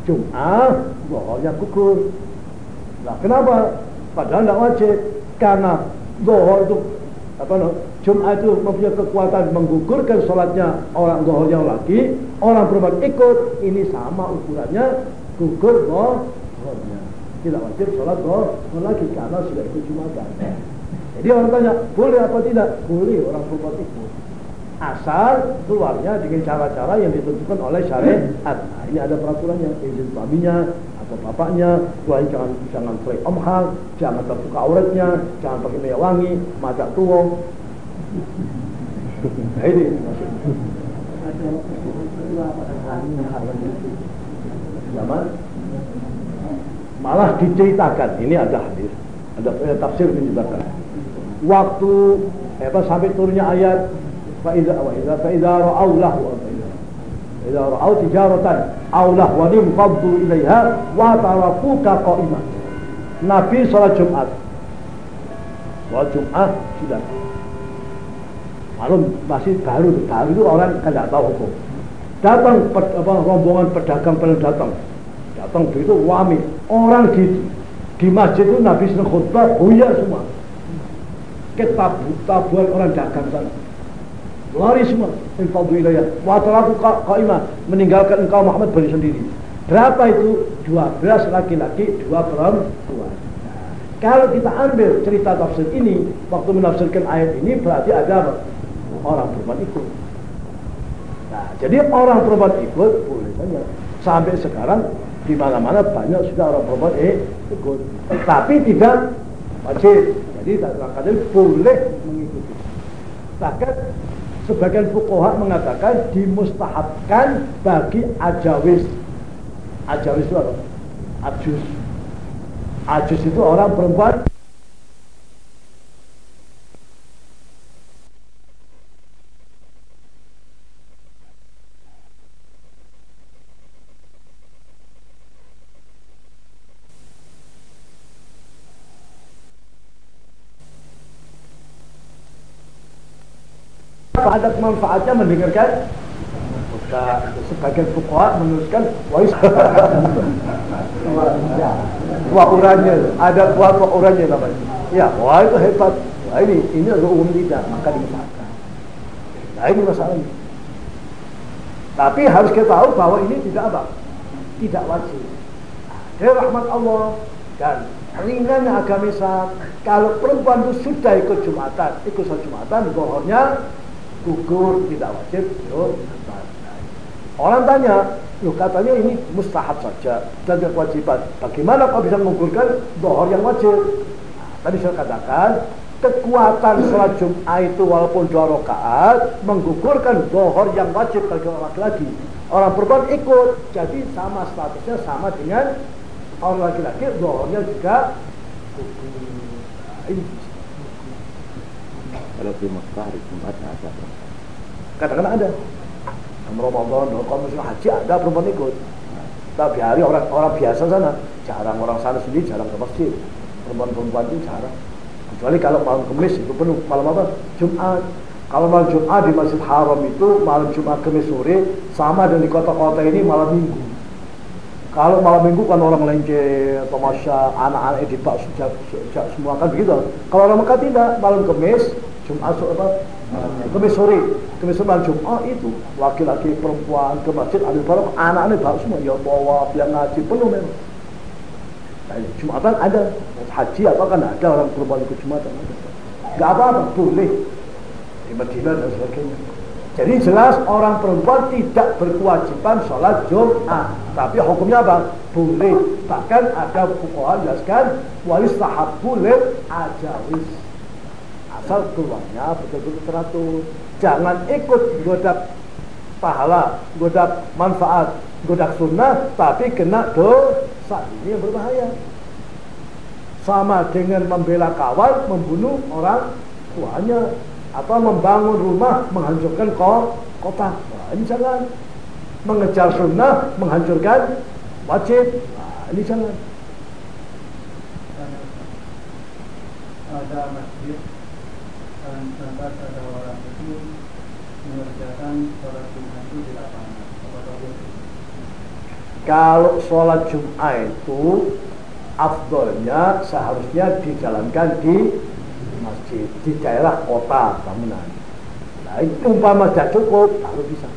Jum'ah pokoknya gugur nah kenapa Padahal tidak wajib karena dohor itu apa no, Jumat itu mempunyai kekuatan menggugurkan sholatnya orang yang laki, orang perempuan ikut, ini sama ukurannya gugur dohornya. Tidak wajib sholat dohor lagi karena sudah ikut Jumatan. Jadi orang tanya, boleh apa tidak? Boleh orang perempuan ikut. Asal keluarnya dengan cara-cara yang ditentukan oleh syariat. Nah, ini ada peraturannya, izin suaminya, atau bapaknya, tuan jangan jangan play omhal, jangan terbuka auratnya, jangan pakai minyak wangi, mata malah diceritakan. Ini ada hadis ada eh, tafsir menyebutkan waktu eh, apa sampai turunnya ayat faida faida faida ra'au lahu faida ra'au tijaratan au lahu qaddu ilaiha wa tarafuka qa'iman. Nabi salat Jumat. Salat Jumat sudah malam masih baru baru itu orang kan tidak tahu hukum. Datang apa, rombongan pedagang pada datang. Datang begitu wami. Orang di di masjid itu Nabi sedang khutbah buya semua. Kita tabuan orang dagang sana. Lari semua. Infadu ilayah talaku qaimah meninggalkan engkau Muhammad beri sendiri. Berapa itu? 12 laki-laki dua perempuan. Nah, kalau kita ambil cerita tafsir ini waktu menafsirkan ayat ini berarti ada? Orang perempuan ikut. Nah jadi orang perempuan ikut boleh saja. Sampai sekarang di mana-mana banyak sudah orang perempuan eh, ikut. Tapi tidak wajib. Jadi kadang boleh mengikuti. Bahkan sebagian fukoha mengatakan dimustahabkan bagi ajawis. Ajawis itu apa? ajus. Ajus itu orang perempuan ada manfaatnya mendengarkan sebagian fuqaha menuliskan wais dua uranya ada dua dua uranya namanya. Ya wah itu hebat. Wah ini ini adalah umum tidak maka dimakan nah ini masalahnya. Tapi harus kita tahu bahwa ini tidak apa? Tidak wajib. Dari rahmat Allah dan ringannya agama Islam. Kalau perempuan itu sudah ikut Jumatan ikut sholat Jumatan bohongnya gugur tidak wajib Jumatan. Orang tanya, loh katanya ini mustahab saja dan kewajiban. Bagaimana kau bisa mengukurkan dohor yang wajib? Tadi saya katakan kekuatan sholat Jum'ah itu walaupun dua rakaat menggugurkan dohor yang wajib bagi orang laki-laki. Orang perempuan ikut, jadi sama statusnya sama dengan orang laki-laki, dohornya juga gugur. Nah, ini kalau di Mekah hari Jumat ada kadang-kadang ada. Dalam Ramadan kalau musim haji ada perempuan ikut. Tapi hari orang orang biasa sana jarang orang sana sendiri jarang ke masjid. Perempuan-perempuan itu jarang. Kecuali kalau malam kemis itu penuh. Malam apa? Jumat. Kalau malam Jumat di Masjid Haram itu malam Jumat kemis sore sama dengan di kota-kota ini malam minggu. Kalau malam minggu kan orang lenje, pemasya, anak-anak di sejak, sejak semua kan begitu. Kalau orang Mekah tidak, malam kemis Jumat apa? Kemis sore, kemis sore Jumat itu laki-laki perempuan ke masjid ambil barang anak-anak bawa semua ya bawa yang ngaji penuh memang. Nah, Jumatan ada haji apa kan ada orang perempuan ikut Jumatan ada. Gak apa-apa boleh di Madinah dan sebagainya. Jadi jelas orang perempuan tidak berkewajiban sholat Jumat. Tapi hukumnya apa? Boleh. Bahkan ada fukuhah jelaskan walis boleh ajawis asal keluarnya betul-betul teratur. Jangan ikut godak pahala godak manfaat godak sunnah tapi kena dosa. Ini yang berbahaya. Sama dengan membela kawan membunuh orang tuanya. Atau membangun rumah menghancurkan kota. Nah, ini jangan mengejar sunnah menghancurkan wajib. Nah, ini jangan ada masjid itu itu. Kalau sholat Jumat itu afdolnya seharusnya dijalankan di masjid di daerah kota bangunan. Nah, umpama tidak cukup baru bisa.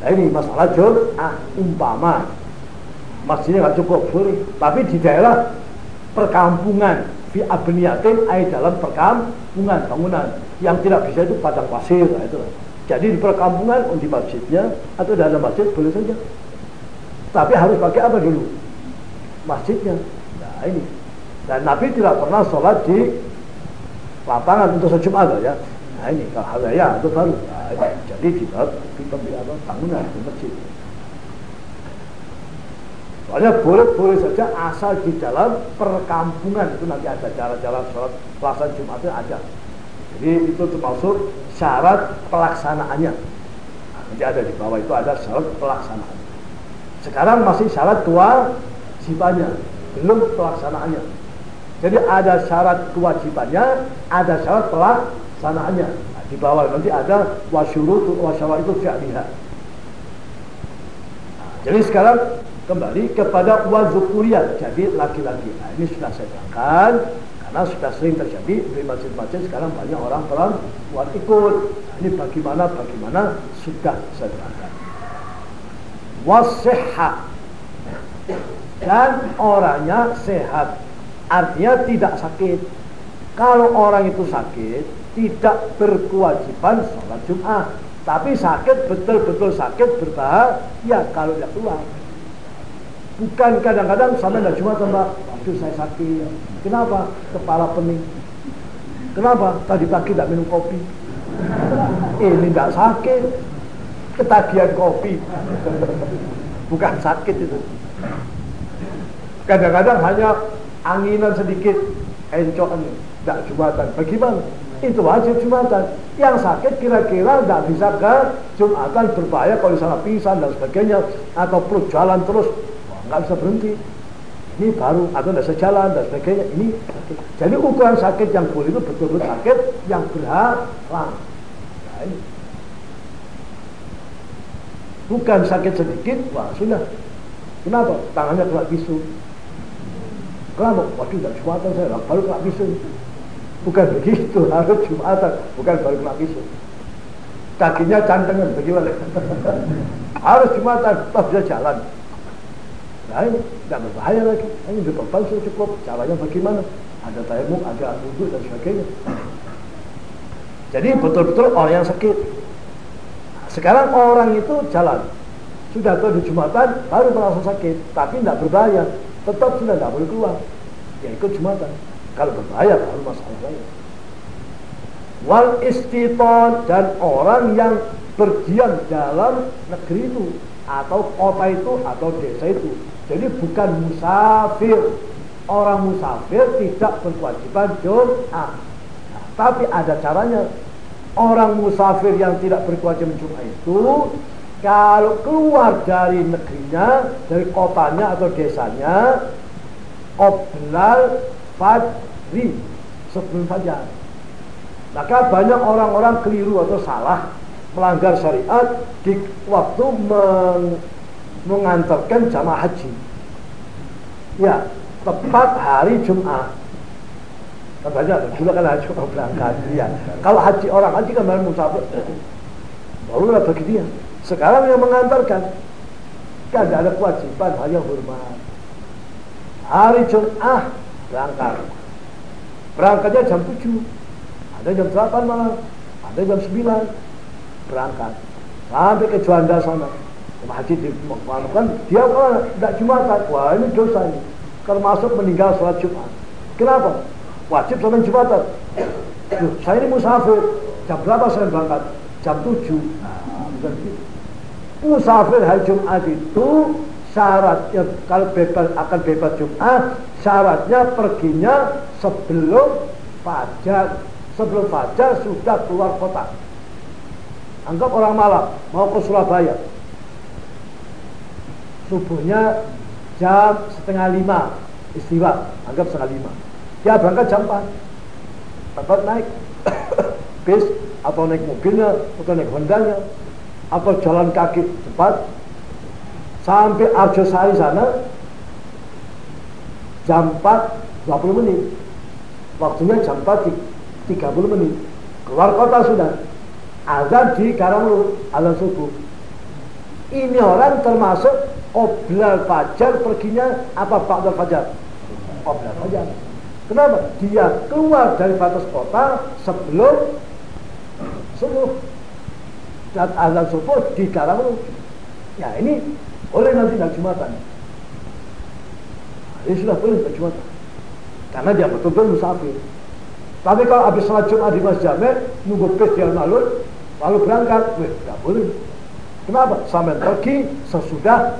Nah ini masalah ah umpama masjidnya nggak cukup boleh, tapi di daerah perkampungan fi abniyatin ay dalam perkampungan bangunan yang tidak bisa itu padang pasir nah itu. Jadi di perkampungan di masjidnya atau dalam masjid boleh saja. Tapi harus pakai apa dulu? Masjidnya. Nah ini. Dan Nabi tidak pernah sholat di lapangan untuk sejumat ya. Nah ini kalau hari raya itu baru. Nah. Jadi di, di, di bangunan di masjid. Soalnya boleh-boleh saja asal di dalam perkampungan itu nanti ada cara-cara sholat pelaksanaan Jumatnya ada. Jadi itu termasuk syarat pelaksanaannya. Nah, nanti ada di bawah itu ada syarat pelaksanaan. Sekarang masih syarat kewajibannya, belum pelaksanaannya. Jadi ada syarat kewajibannya, ada syarat pelaksanaannya. Nah, di bawah nanti ada wasyurut wasyawa itu fi'liha. Jadi sekarang kembali kepada wazukuriyat, jadi laki-laki. Nah, ini sudah saya terangkan. Karena sudah sering terjadi di masjid-masjid sekarang banyak orang perempuan ikut. Nah, ini bagaimana bagaimana? Sudah saya terangkan. Wasihha dan orangnya sehat. Artinya tidak sakit. Kalau orang itu sakit tidak berkewajiban sholat Jum'ah tapi sakit betul-betul sakit berbahaya kalau tidak keluar. Bukan kadang-kadang sampai tidak cuma mbak. Waduh saya sakit. Kenapa? Kepala pening. Kenapa? Tadi pagi tidak minum kopi. Ini tidak sakit. Ketagihan kopi. Bukan sakit itu. Kadang-kadang hanya anginan sedikit. Encokan tidak jumatan. Bagaimana itu wajib jumatan yang sakit kira-kira tidak bisa ke jumatan berbahaya kalau misalnya pingsan dan sebagainya atau perut jalan terus nggak bisa berhenti ini baru atau tidak sejalan dan sebagainya ini sakit. jadi ukuran sakit yang boleh itu betul-betul sakit yang berhalang nah, ini bukan sakit sedikit, wah sudah. Kenapa? Tangannya kena bisu. Kenapa? Waduh, tidak Jumatan saya, baru kena bisu. Bukan begitu, harus Jumatan, bukan kena bisu. Kakinya cantengan, bagaimana? harus Jumatan, tetap bisa jalan. Nah ini tidak berbahaya lagi. Ini beban sudah cukup. Caranya bagaimana? Ada tayamum, ada wudhu dan sebagainya. Jadi betul-betul orang yang sakit sekarang orang itu jalan. Sudah tahu di Jumatan, baru merasa sakit. Tapi tidak berbahaya. Tetap sudah tidak boleh keluar. Ya ikut Jumatan. Kalau berbahaya, baru masalah. Wal istiton dan orang yang berdiam dalam negeri itu. Atau kota itu, atau desa itu. Jadi bukan musafir. Orang musafir tidak berkewajiban Jum'ah. Nah, tapi ada caranya orang musafir yang tidak berkewajiban Jumat itu kalau keluar dari negerinya, dari kotanya atau desanya, oblal fadri sebelum fajar. Maka banyak orang-orang keliru atau salah melanggar syariat di waktu meng mengantarkan jamaah haji. Ya, tepat hari Jumat Katanya dulu kan haji orang berangkat ya. Kalau haji orang haji kan baru musafir. Barulah bagi dia. Sekarang yang mengantarkan kan ada kewajiban hanya hormat. Hari Jumat berangkat. Berangkatnya jam 7. Ada jam 8 malam. Ada jam 9 berangkat. Sampai ke Juanda sana. Haji di kan dia kalau tidak Jumatan, wah ini dosa ini. Kalau masuk meninggal sholat Jumat. Kenapa? wajib sampai Jumatan. Loh, saya ini musafir. Jam berapa saya berangkat? Jam 7. Nah, gitu. Musafir hari Jumat itu syaratnya kalau bebas akan bebas Jumat syaratnya perginya sebelum fajar. Sebelum fajar sudah keluar kota. Anggap orang malam mau ke Surabaya. Subuhnya jam setengah lima istiwa anggap setengah lima. Dia berangkat jam 4. Dapat naik bis atau naik mobilnya atau naik Hondanya atau jalan kaki cepat sampai Arjosari sana jam 4 20 menit. Waktunya jam 4 30 menit. Keluar kota sudah. Azan di Karanglu azan subuh. Ini orang termasuk oblal fajar perginya apa Pak Fajar? Oblal fajar. Kenapa? Dia keluar dari batas kota sebelum subuh. Dan azan subuh di Karanglu ya ini oleh nanti dan Jumatan ini sudah boleh Jumatan karena dia betul-betul musafir tapi kalau habis sholat Jumat di Mas Jamek, nunggu bis di alun lalu berangkat, weh, nggak boleh. Kenapa? Sampai pergi sesudah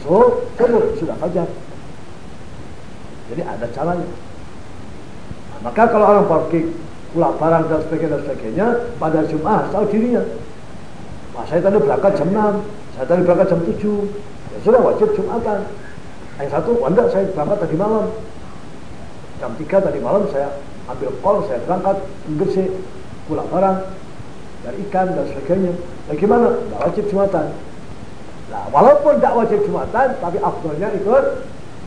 so, subuh, sudah fajar. Jadi ada caranya. Nah, maka kalau orang pergi pulang barang dan sebagainya dan sebagainya pada Jumat tahu dirinya. Nah, saya tadi berangkat jam 6, saya tadi berangkat jam 7. Ya sudah wajib Jumatan. Yang satu, enggak saya berangkat tadi malam jam 3 tadi malam saya ambil kol, saya berangkat Gresik, pulang barang dari ikan dan sebagainya. Bagaimana? Tidak wajib Jumatan. Nah, walaupun tidak wajib Jumatan, tapi afdolnya ikut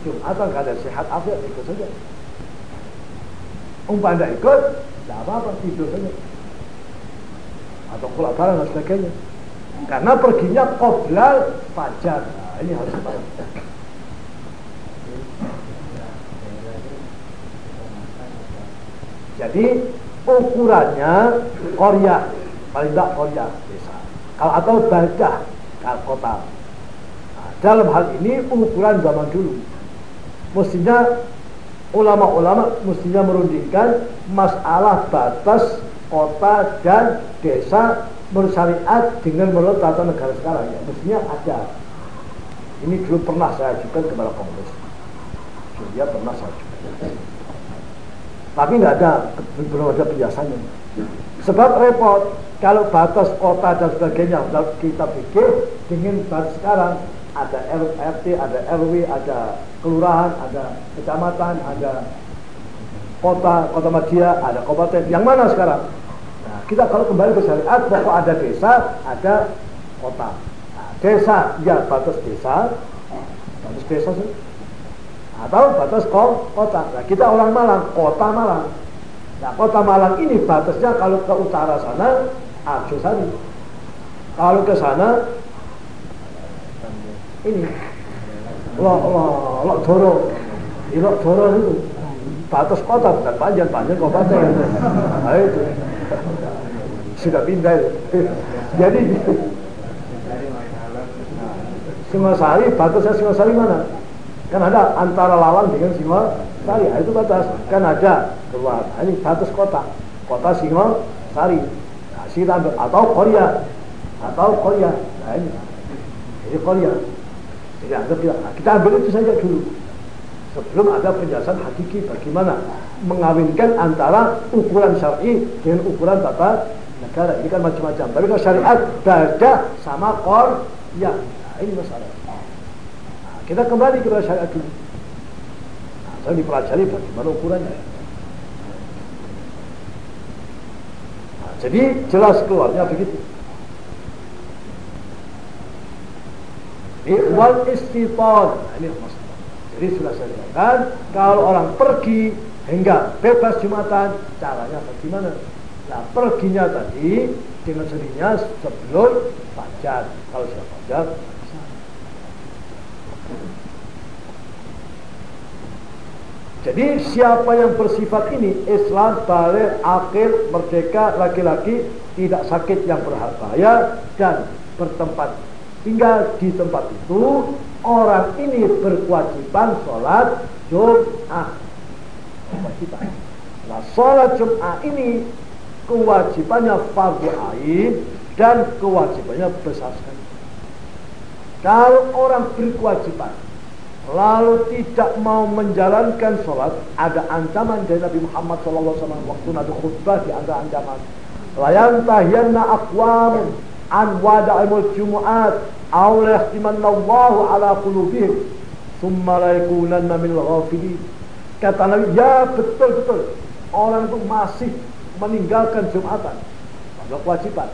Jumatan karena sehat afiat ikut saja. Umpah tidak ikut, tidak apa-apa, tidur saja. Atau pulang barang dan sebagainya. Karena perginya qoblal fajar. Nah, ini harus dipahami. Jadi ukurannya Korea, paling tidak Korea desa. Kalau atau badah kota. Nah, dalam hal ini ukuran zaman dulu. Mestinya ulama-ulama mestinya merundingkan masalah batas kota dan desa menurut syariat dengan menurut tata negara sekarang ya mestinya ada ini dulu pernah saya ajukan kepada Kongres dia pernah saya ajukan tapi nggak ada, belum ada penjelasannya. Sebab repot, kalau batas kota dan sebagainya kita pikir dengan batas sekarang ada RT, ada RW, ada kelurahan, ada kecamatan, ada kota, kota media, ada kabupaten. Yang mana sekarang? Kita kalau kembali ke syariat, pokok ada desa, ada kota. Nah, desa, ya batas desa, batas desa sih atau batas kota. Nah, kita orang Malang, kota Malang. Nah, kota Malang ini batasnya kalau ke utara sana Arjosari. Kalau ke sana ini lo lo lo doro, lo doro itu batas kota bukan panjang panjang kabupaten. Nah itu sudah pindah. Jadi Singosari batasnya Singosari mana? Kan ada antara lawan dengan Sari, nah, itu batas. Kan ada keluar. Nah, ini batas kota. Kota Sari. Nah, kita atau Korea. Atau Korea. Nah, ini. Ini Korea. Jadi anggap kita, nah, kita ambil itu saja dulu. Sebelum ada penjelasan hakiki bagaimana mengawinkan antara ukuran syar'i dengan ukuran tata negara. Ini kan macam-macam. Tapi kalau syariat beda sama kor, ya. Nah, ini masalah. Kita kembali kepada syariat dulu. Nah, saya dipelajari bagaimana ukurannya. Nah, jadi jelas keluarnya begitu. Wal istiton. Nah, ini masalah. Jadi sudah saya katakan, kalau orang pergi hingga bebas jumatan, caranya bagaimana? Nah, perginya tadi dengan sendirinya sebelum fajar. Kalau sudah fajar, Jadi siapa yang bersifat ini Islam, balik, akhir, merdeka, laki-laki tidak sakit yang berbahaya dan bertempat tinggal di tempat itu orang ini berkewajiban sholat Jum'ah kewajiban. Nah sholat Jum'ah ini kewajibannya fardu ain dan kewajibannya besar sekali. Kalau orang berkewajiban lalu tidak mau menjalankan sholat, ada ancaman dari Nabi Muhammad SAW waktu Nabi khutbah di antara ancaman. Layan tahiyanna aqwam an wada'imul jumu'at aw la Allahu ala qulubihim thumma la yakunanna min ghafilin. Kata Nabi, ya betul-betul orang itu masih meninggalkan Jumatan. Ada kewajiban.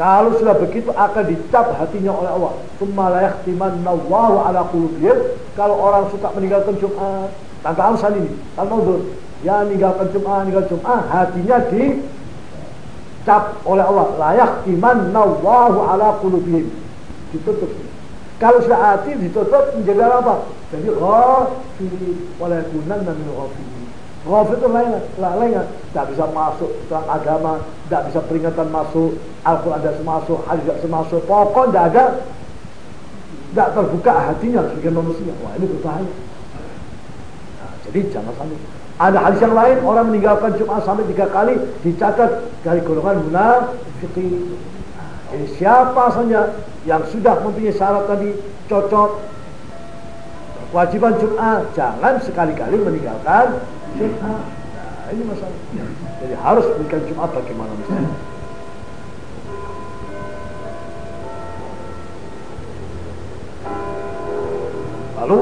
Kalau sudah begitu akan dicap hatinya oleh Allah. Tsumma la yahtimannallahu ala qulubihim. Kalau orang suka meninggalkan Jumat, tanpa alasan ini, tanpa udur, ya meninggalkan Jumat, meninggalkan Jumat, hatinya dicap oleh Allah. La yahtimannallahu ala qulubihim. Ditutup. Kalau sudah hati ditutup menjadi apa? Jadi ghafili wa la yakunanna. Ghafil itu lain, lain, tidak bisa masuk dalam agama, tidak bisa peringatan masuk, Al-Quran tidak masuk, hadis tidak masuk, pokok tidak ada, tidak terbuka hatinya sebagai manusia. Wah ini berbahaya. Nah, jadi jangan sampai. Ada hadis yang lain, orang meninggalkan Jumat sampai tiga kali dicatat dari golongan munafik. Jadi siapa saja yang sudah mempunyai syarat tadi cocok kewajiban Jumat, jangan sekali-kali meninggalkan Nah, ini masalah. Jadi harus berikan Jumat bagaimana misalnya. Lalu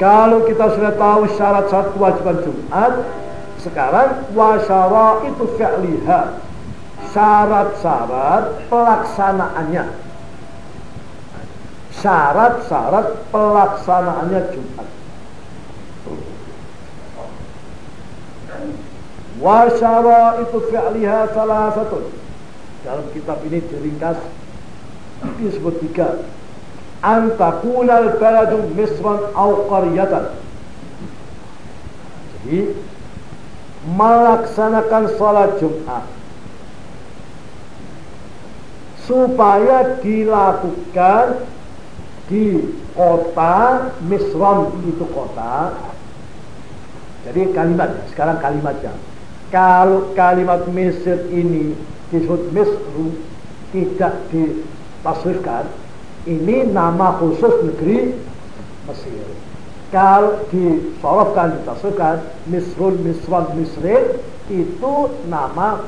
kalau kita sudah tahu syarat-syarat kewajiban Jumat, sekarang wasyara itu fi'liha. Syarat-syarat pelaksanaannya. Syarat-syarat pelaksanaannya Jumat. Wa itu fi'liha salah satu dalam kitab ini diringkas disebut tiga. Antakunal baladu misran au qaryatan. Jadi melaksanakan salat Jumat. Supaya dilakukan di kota Misran itu kota. Jadi kalimat sekarang kalimatnya kalau kalimat Mesir ini disebut Misru tidak ditasrifkan, ini nama khusus negeri Mesir. Kalau disorofkan, ditasrifkan, Misrun, Misron, Misrin, itu nama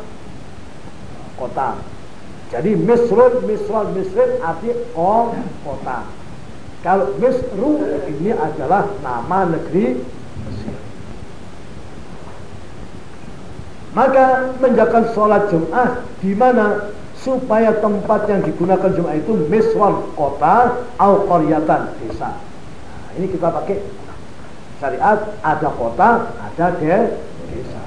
kota. Jadi Misrun, Misron, Misrin oh, kota. Kalau Misru ini adalah nama negeri Maka menjalankan sholat Jum'ah di mana supaya tempat yang digunakan Jum'ah itu miswan kota atau koryatan desa. Nah, ini kita pakai syariat ada kota, ada de desa.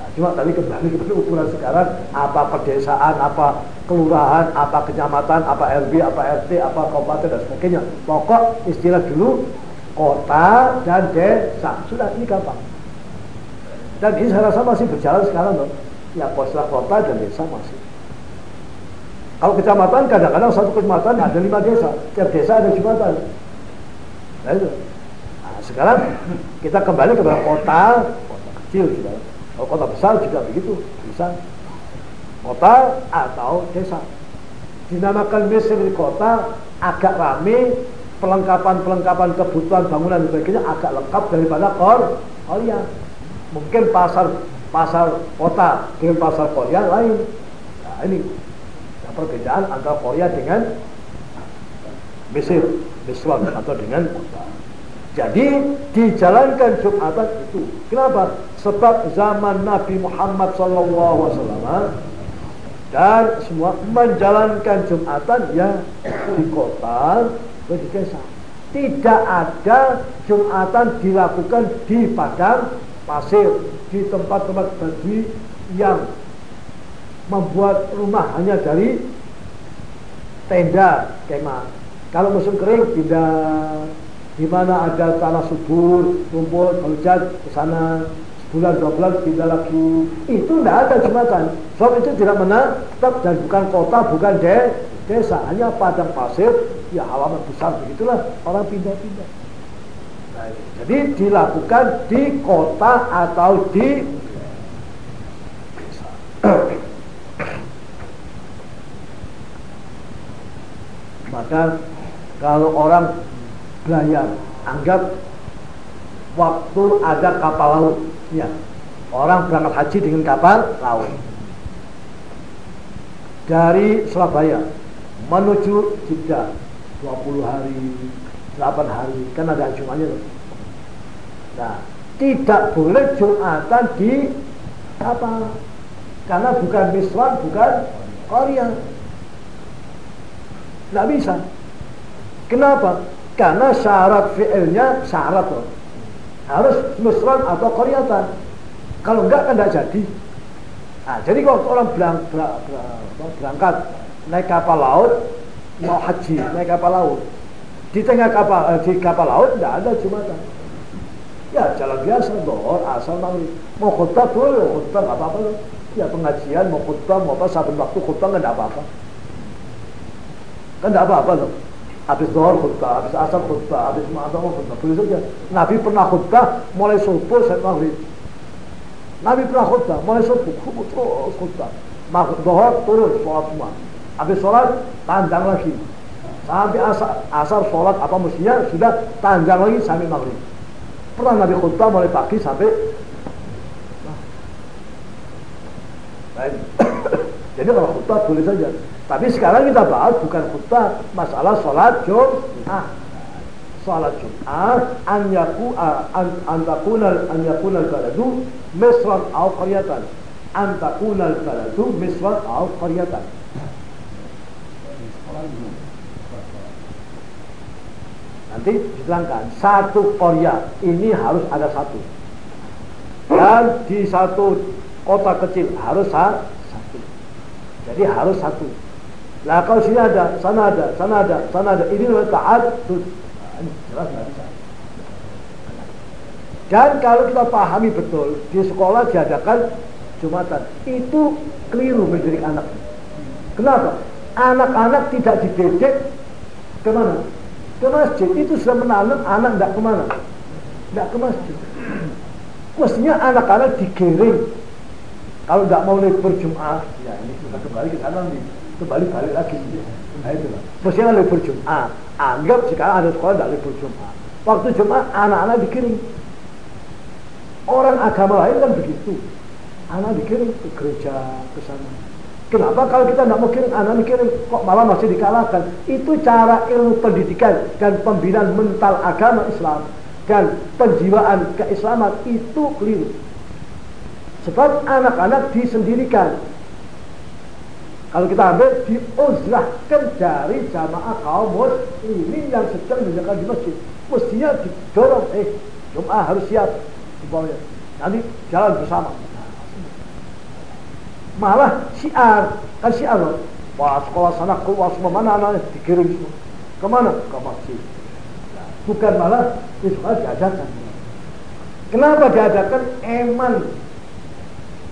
Nah, cuma tadi kembali kepada ukuran sekarang apa pedesaan, apa kelurahan, apa kecamatan, apa RB, apa RT, apa kabupaten dan sebagainya. Pokok istilah dulu kota dan desa. Sudah ini gampang. Dan ini saya rasa masih berjalan sekarang loh. Ya poslah kota dan desa masih. Kalau kecamatan kadang-kadang satu kecamatan ada lima desa, tiap desa ada jembatan. Nah itu. Nah, sekarang kita kembali kepada kota, kota kecil juga. Kalau kota besar juga begitu, bisa kota atau desa. Dinamakan Mesir di kota agak rame, perlengkapan-perlengkapan kebutuhan bangunan dan sebagainya agak lengkap daripada kor. Oh iya, mungkin pasar pasar kota dengan pasar Korea lain. Nah ini nah, perbedaan antara Korea dengan Mesir, Miswan atau dengan kota. Jadi dijalankan Jumatan itu. Kenapa? Sebab zaman Nabi Muhammad SAW dan semua menjalankan Jumatan ya di kota atau di desa. Tidak ada Jumatan dilakukan di padang pasir di tempat-tempat bagi yang membuat rumah hanya dari tenda kemah. Kalau musim kering tidak di mana ada tanah subur, rumput, hujan ke sana. Sebulan dua bulan tidak lagi. Itu tidak ada jembatan. Sebab itu tidak menetap dan bukan kota bukan de desa. Hanya padang pasir ya halaman besar. Begitulah orang pindah-pindah jadi dilakukan di kota atau di desa. Maka kalau orang belayar, anggap waktu ada kapal laut, ya. Orang berangkat haji dengan kapal laut. Dari Surabaya menuju Jeddah 20 hari, 8 hari, kan ada jumannya loh Nah, tidak boleh Jumatan di apa? Karena bukan miswan, bukan Korea. Nggak bisa. Kenapa? Karena syarat fi'ilnya syarat loh. Harus mesran atau koryatan. Kalau enggak kan enggak jadi. Nah, jadi kalau orang berang, berang, berangkat naik kapal laut mau haji naik kapal laut di tengah kapal eh, di kapal laut tidak ada jumatan ya jalan biasa dohor asal maghrib mau khutbah boleh khutbah nggak apa-apa ya pengajian mau khutbah mau apa satu waktu khutbah nggak apa-apa. Kan nggak apa-apa loh. Habis dohor khutbah habis asar khutbah habis maghrib khutbah boleh saja. Nabi pernah khutbah mulai subuh sampai maghrib. Nabi pernah khutbah mulai subuh terus khutbah. Maghrib dohor turun sholat semua habis sholat tandang lagi sampai asar, asar sholat apa mestinya sudah tandang lagi sampai maghrib pernah Nabi khutbah mulai pagi sampai Baik. Jadi kalau khutbah boleh saja. Tapi sekarang kita bahas bukan khutbah, masalah sholat Jum'ah. Sholat Jum'ah an yaku an antakunal an yakunal baladu misran au qaryatan. Antakunal baladu misran au qaryatan. Nanti diterangkan satu Korea ini harus ada satu. Dan di satu kota kecil harus satu. Jadi harus satu. Lah kalau sini ada, sana ada, sana ada, sana ada. Ini namanya ta'addud. Ini jelas nggak bisa. Dan kalau kita pahami betul, di sekolah diadakan Jumatan. Itu keliru mendidik anak. Kenapa? Anak-anak tidak dididik ke mana? Ke masjid. Itu sudah menanam anak tidak ke mana? Tidak ke masjid. Mestinya anak-anak digiring. Kalau tidak mau libur Jum'ah, ya ini kita kembali ke sana nih. Kembali balik lagi. Nah itu lah. Mestinya libur Jum'ah. Anggap jika ada sekolah tidak libur Jum'ah. Waktu Jum'ah anak-anak dikirim. Orang agama lain kan begitu. Anak dikirim ke gereja, ke sana. Kenapa kalau kita tidak mau kirim anak kirim kok malah masih dikalahkan? Itu cara ilmu pendidikan dan pembinaan mental agama Islam dan penjiwaan keislaman itu keliru. Sebab anak-anak disendirikan. Kalau kita ambil diuzrahkan dari jamaah kaum muslimin yang sedang menjaga di masjid. Mestinya didorong, eh Jum'ah harus siap. Nanti jalan bersama malah siar kan siar loh wah sekolah sana keluar semua mana anaknya? Dikirim semua. Ke mana? Ke masjid. Bukan malah di sekolah diadakan kenapa diadakan eman.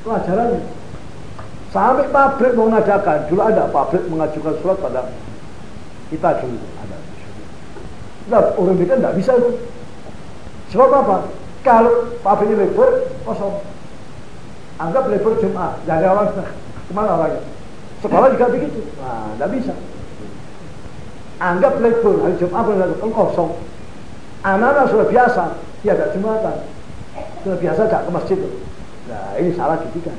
Pelajarannya sampai pabrik mau dulu ada pabrik mengajukan surat pada kita dulu. Ada. Nah, orang kita tidak bisa itu. Sebab apa? Kalau pabriknya libur kosong Anggap libur Jumat, jadi orang ke mana orangnya? Sekolah juga begitu. Nah, tidak bisa. Anggap libur hari Jumat kan kosong. Anak-anak sudah biasa, dia tidak Jumatan. Sudah biasa tidak ke masjid. Nah, ini salah didikan.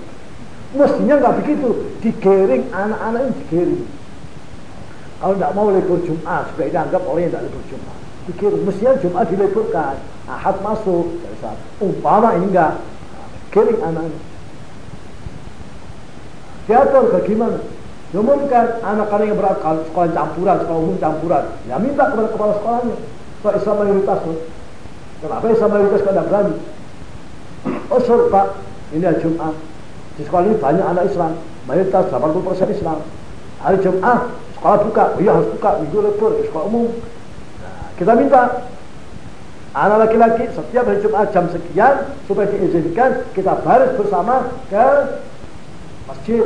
Mestinya nggak begitu, digiring anak-anak ini digiring. Kalau tidak mau libur Jumat, supaya dianggap orang yang tidak libur Jumat. Digiring, mestinya Jumat diliburkan. Ahad masuk, umpama ini enggak. Giring anak-anak diatur bagaimana? Diumumkan anak-anak yang berakal sekolah campuran, sekolah umum campuran. Ya minta kepada kepala sekolahnya. Pak Islam mayoritas loh kenapa Islam mayoritas tidak berani? Oh sur Pak. Ini hari Jumat. Di sekolah ini banyak anak Islam. Mayoritas 80% Islam. Hari Jumat sekolah buka. Oh iya harus buka. Minggu libur sekolah umum. Nah, kita minta. Anak laki-laki setiap hari Jumat jam sekian supaya diizinkan kita baris bersama ke masjid.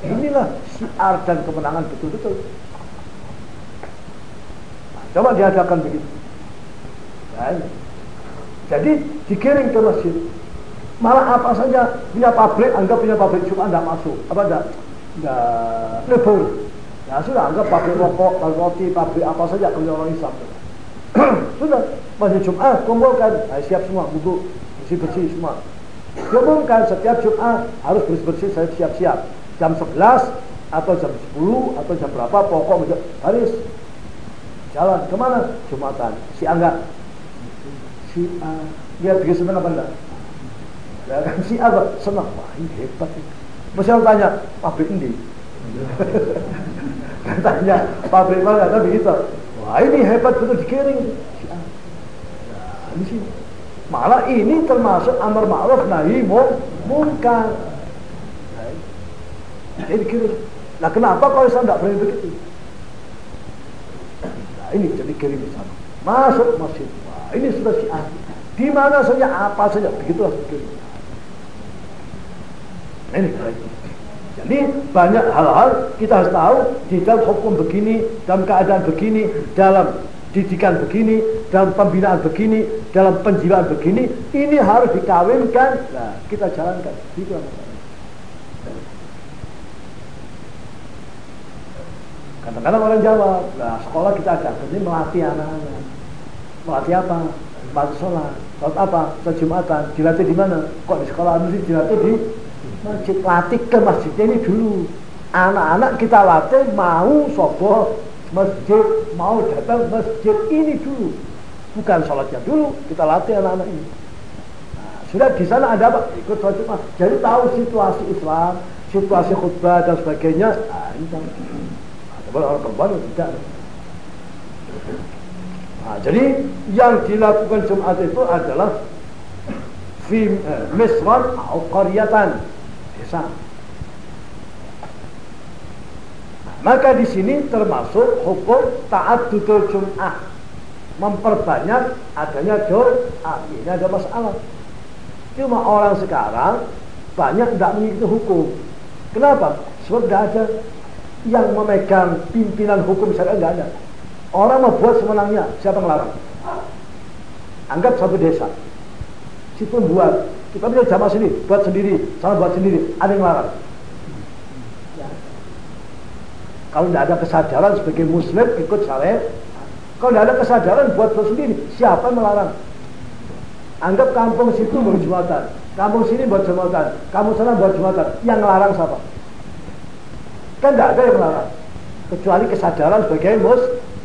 inilah siar dan kemenangan betul-betul. Nah, coba diadakan begitu. Dan, jadi dikirim ke masjid. Malah apa saja punya pabrik, anggap punya pabrik cuma tidak masuk. Apa tidak? Tidak libur. Ya sudah anggap pabrik rokok, pabrik roti, pabrik apa saja punya orang Islam. sudah masjid Jumat kumpulkan, nah, siap semua, buku bersih-bersih semua. Diumumkan setiap Jumat harus bersih-bersih saya siap-siap. Jam 11 atau jam 10 atau jam berapa pokok harus jalan ke mana? Jumatan. Si Angga. Si A dia bikin senang apa enggak? Ya kan si A senang. Wah ini hebat ini. Mesti orang tanya pabrik ini Katanya pabrik mana? Kata begitu. Wah ini hebat betul dikiring. Nah, di sini. Malah ini termasuk amar ma'ruf nahi mungkar. Nah, ini dikirim. Nah kenapa kalau saya tidak berani begitu? Nah ini jadi kirim di sana. Masuk masjid. Wah ini sudah si ahli. Di mana saja apa saja begitulah dikirim. Nah, ini jadi banyak hal-hal kita harus tahu di dalam hukum begini, dalam keadaan begini, dalam didikan begini, dalam pembinaan begini, dalam penjiwaan begini, ini harus dikawinkan. Nah, kita jalankan. Itu Kadang-kadang orang jawab, nah sekolah kita ada, ini melatih anak-anak. Melatih apa? Melatih sholat. Sholat apa? Sholat Jumatan. Dilatih di mana? Kok di sekolah mesti dilatih di masjid latih ke masjidnya ini dulu anak-anak kita latih mau sobo masjid mau datang masjid ini dulu. Bukan sholatnya dulu kita latih anak-anak ini. Nah, sudah di sana ada apa? Ikut sholat jumat. Jadi tahu situasi Islam situasi khutbah dan sebagainya. Nah, ini kan ada orang perempuan tidak. Nah, jadi yang dilakukan Jumat itu adalah fi eh, misran atau qaryatan desa. Maka di sini termasuk hukum taat tutul Jum'ah. Memperbanyak adanya doa. Ini ada masalah. Cuma orang sekarang banyak tidak mengikuti hukum. Kenapa? Sebab tidak ada yang memegang pimpinan hukum syariat tidak ada. Orang membuat semenangnya, siapa melarang? Anggap satu desa. Situ buat kita punya jamaah sini, buat sendiri, sama buat sendiri. Ada yang larang. Ya. Kalau tidak ada kesadaran sebagai muslim ikut syariat, kalau tidak ada kesadaran buat buat sendiri, siapa melarang? Anggap kampung situ buat jumatan, kampung sini buat jumatan, kampung sana buat jumatan. Yang melarang siapa? Kan tidak ada yang melarang. Kecuali kesadaran sebagai mus,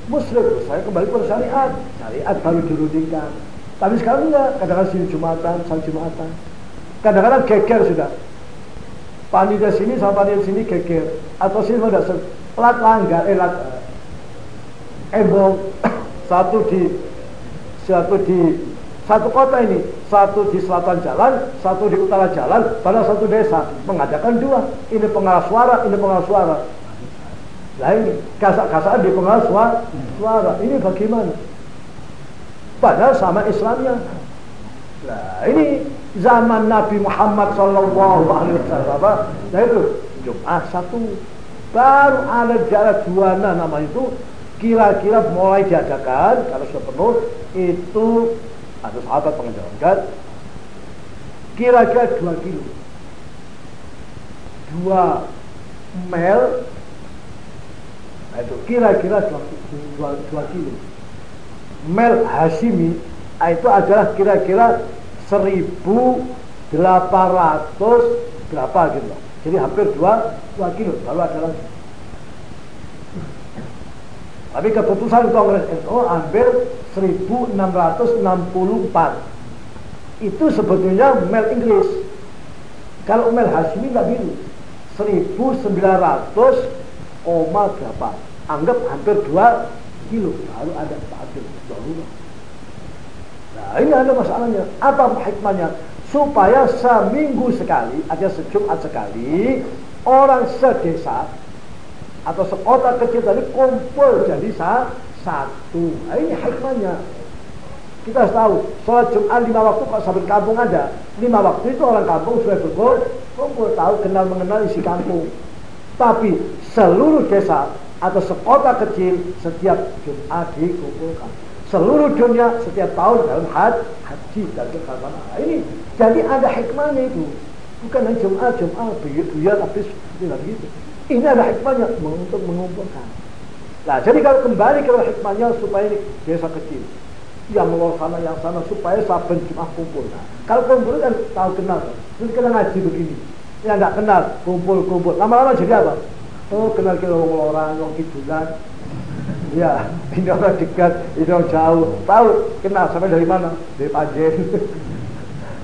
muslim. Saya kembali ke syariat. Syariat baru dirundingkan. Tapi sekarang enggak, kadang-kadang sini Jumatan, sana Jumatan. Kadang-kadang geger sudah. Panitia sini sama panitia sini geger. Atau sini sudah pelat langgar, eh lat, embong. satu di satu di satu kota ini, satu di selatan jalan, satu di utara jalan, pada satu desa mengadakan dua. Ini pengarah suara, ini pengarah suara. Nah ini kasak-kasakan di pengarah suara, suara. Ini bagaimana? Padahal sama Islamnya. Nah ini zaman Nabi Muhammad Sallallahu Alaihi Wasallam. Nah itu Jum'ah satu. Baru ada jarak juana nama itu kira-kira mulai diadakan kalau sudah penuh itu ada sahabat mengajarkan kira-kira dua kilo. Dua mil. Nah itu kira-kira dua, dua, dua kilo. Mel Hashimi ah, itu adalah kira-kira 1800 berapa gitu Jadi hampir 2, 2 kilo baru ada lagi. Tapi keputusan Kongres NU hampir 1664. Itu sebetulnya mel Inggris. Kalau mel Hashimi nggak biru. 1900 koma berapa? Anggap hampir 2 kilo baru ada ta'adil darurat. Nah ini ada masalahnya. Apa hikmahnya? Supaya seminggu sekali, ada sejumat sekali, orang sedesa atau sekota kecil tadi kumpul jadi satu. Nah, ini hikmahnya. Kita harus tahu, sholat Jumat lima waktu kok sampai kampung ada. Lima waktu itu orang kampung sudah berkumpul, kumpul tahu kenal mengenal isi kampung. Tapi seluruh desa atau sekota kecil setiap Jumat dikumpulkan. Seluruh dunia setiap tahun dalam haji dan kekarman. Nah, ini jadi ada hikmahnya itu. Bukan hanya Jumat, Jumat, buyut-buyut, habis tidak begitu. Ini ada hikmahnya untuk mengumpulkan. Nah, jadi kalau kembali ke hikmahnya supaya ini desa kecil yang luar sana yang sana supaya saben Jumat kumpul. Nah, kalau kumpul kan tahu kenal, terus kita ngaji begini. Yang nggak kenal kumpul-kumpul, lama-lama jadi apa? Oh kenal kita orang orang orang kidulan. Ya, ini orang dekat, ini orang jauh. Tahu kenal sampai dari mana? Dari Pajen.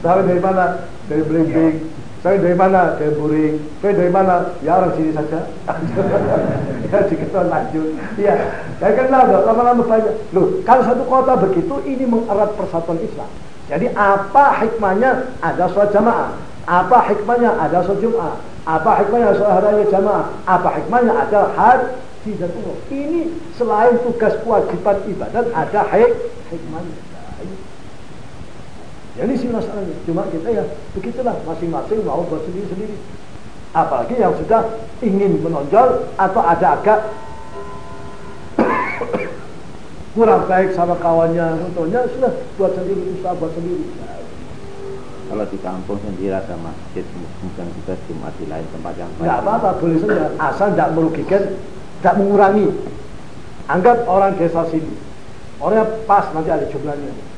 Tahu dari mana? Dari Blimbing. Saya dari mana? Dari Buring. Saya dari mana? Ya orang sini saja. ya diketahui lanjut. Iya. Saya kenal dong. Lama-lama banyak. Loh, kalau satu kota begitu, ini mengerat persatuan Islam. Jadi apa hikmahnya? Ada sholat jamaah. Apa hikmahnya? Ada sholat Jum'ah. Apa hikmahnya sholat hari jamaah? Apa hikmahnya? Ada haji dan umroh. Ini selain tugas kewajiban ibadat, ada hik hikmahnya. Jadi sih masalahnya. Cuma kita ya begitulah masing-masing mau buat sendiri-sendiri. Apalagi yang sudah ingin menonjol atau ada agak kurang baik sama kawannya, contohnya sudah buat sendiri, usaha buat sendiri. Kalau di kampung sendiri ada masjid, mungkin juga Jumat di lain tempat yang Tidak apa-apa, boleh saja. Asal tidak merugikan, tidak mengurangi. Anggap orang desa sini. Orangnya pas nanti ada jumlahnya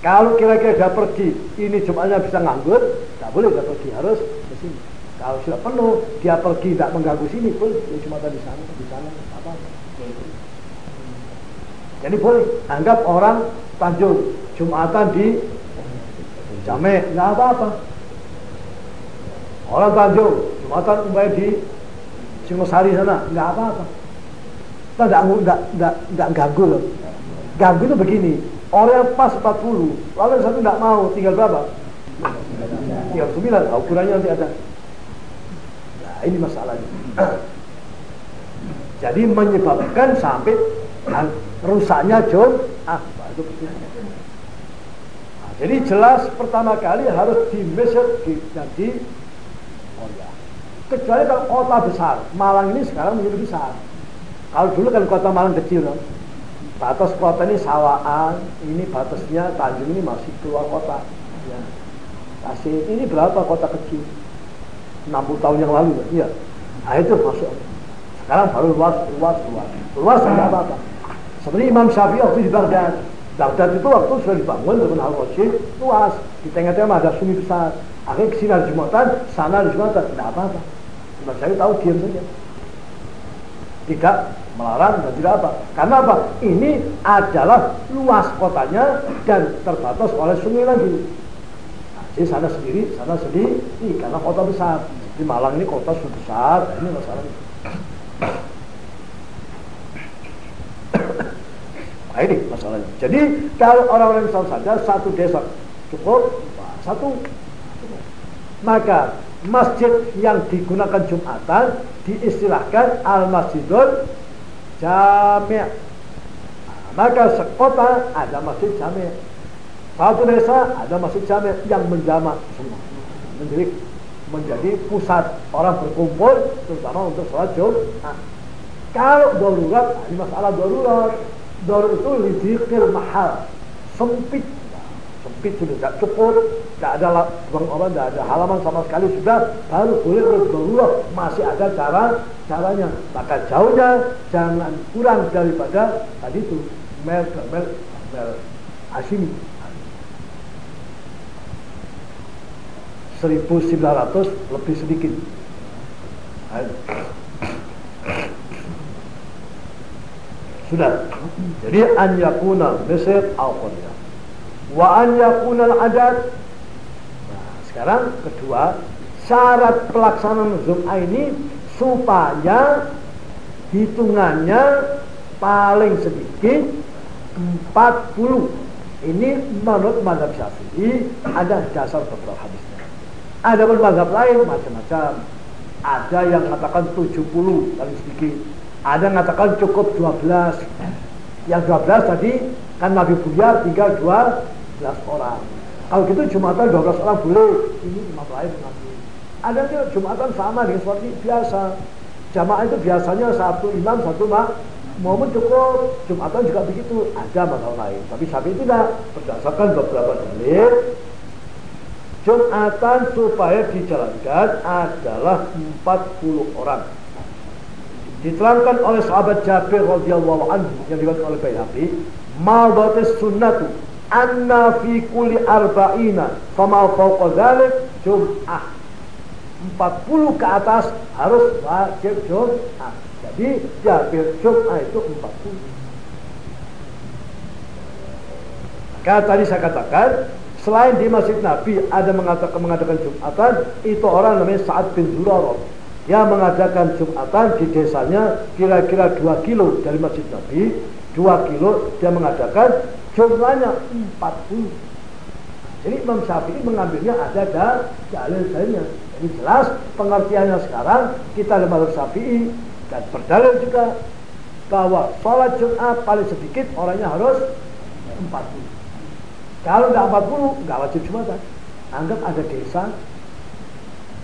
kalau kira-kira dia pergi, ini Jumatnya bisa nganggur, tidak boleh dia pergi, harus ke sini. Kalau sudah penuh, dia pergi tidak mengganggu sini, pun ya Jumatan di sana, di sana, apa? Jadi boleh, anggap orang Tanjung, Jumatan di Jamek, nggak apa-apa. Orang Tanjung, Jumatan umpamanya di Singosari sana, nggak apa-apa. Tidak ganggu loh. Ganggu itu begini, Orang yang pas 40, lalu yang satu tidak mau, tinggal berapa? Tinggal 9, ukurannya nanti ada. Nah, ini masalahnya. Jadi menyebabkan sampai rusaknya John ah, itu nah, jadi jelas pertama kali harus di Mesir di, di oh ya. Kecuali kalau kota besar, Malang ini sekarang menjadi besar. Kalau dulu kan kota Malang kecil, loh. Batas kota ini sawaan, ini batasnya Tanjung ini masih keluar kota. Ya. Tasik ini berapa kota kecil? 60 tahun yang lalu, ya. Nah itu masuk. Sekarang baru luas, luas, luas. Luas tidak apa-apa. Seperti Imam Syafi'i waktu di Baghdad. Baghdad itu waktu sudah dibangun dengan Al Rashid luas. Di tengah-tengah ada sungai besar. Akhirnya ke sini ada Jumatan, sana ada Jumatan. Tidak apa-apa. Imam Syafi'i tahu diam saja. Tidak melarang dan tidak apa. Karena apa? Ini adalah luas kotanya dan terbatas oleh sungai lagi. Nah, jadi sana sendiri, sana sendiri, ini karena kota besar. Di Malang ini kota sudah besar, ini masalahnya. Nah ini masalahnya. Jadi kalau orang-orang Islam saja satu desa cukup, satu maka masjid yang digunakan Jumatan diistilahkan al-masjidul jami' maka sekota ada masjid jami' satu desa ada masjid jami' yang menjamak semua. Menjadi menjadi pusat orang berkumpul terutama untuk sholat Jumat. Kalau darurat ini masalah darurat. Darurat itu lidikil mahal. Sempit sudah tidak cukup, tidak ada ruang apa, tidak ada halaman sama sekali sudah baru boleh darurat masih ada cara caranya. Maka jauhnya jangan kurang daripada tadi itu mel mel mel asimi. 1900 lebih sedikit. Sudah. Jadi an yakuna Mesir al wa an yakunal adat nah, sekarang kedua syarat pelaksanaan Zum'ah ini supaya hitungannya paling sedikit 40 ini menurut mazhab syafi'i ada dasar beberapa hadisnya. Ada pun mazhab lain macam-macam. Ada yang mengatakan 70 paling sedikit. Ada yang mengatakan cukup 12 yang 12 tadi kan Nabi Buya tinggal 2 orang. Kalau gitu Jumatan 12 orang boleh. Ini imam lain mengaku. Ada juga Jumatan sama dengan seperti biasa. Jamaah itu biasanya satu imam, satu mak. Momen cukup, Jumatan juga begitu. Ada masalah lain. Tapi sapi tidak. Berdasarkan beberapa dalil, Jumatan supaya dijalankan adalah 40 orang. Diterangkan oleh sahabat Jabir radhiyallahu anhu yang diriwayatkan oleh Baihaqi, "Madatis sunnatu anna fi kulli arba'ina fama fawqa dhalik jum'ah 40 ke atas harus wajib jum'ah jadi jabir jum'ah itu 40 maka tadi saya katakan Selain di Masjid Nabi ada mengatakan mengadakan Jumatan, itu orang namanya Sa'ad bin Zurarah. Dia mengadakan Jumatan di desanya kira-kira 2 kilo dari Masjid Nabi, 2 kilo dia mengadakan jumlahnya 40. Jadi Imam Syafi'i mengambilnya ada dalil-dalilnya. Jadi jelas pengertiannya sekarang kita ada Imam Syafi'i dan berdalil juga bahwa sholat Jumat paling sedikit orangnya harus 40. Kalau nggak 40 nggak wajib Jumatan. Anggap ada desa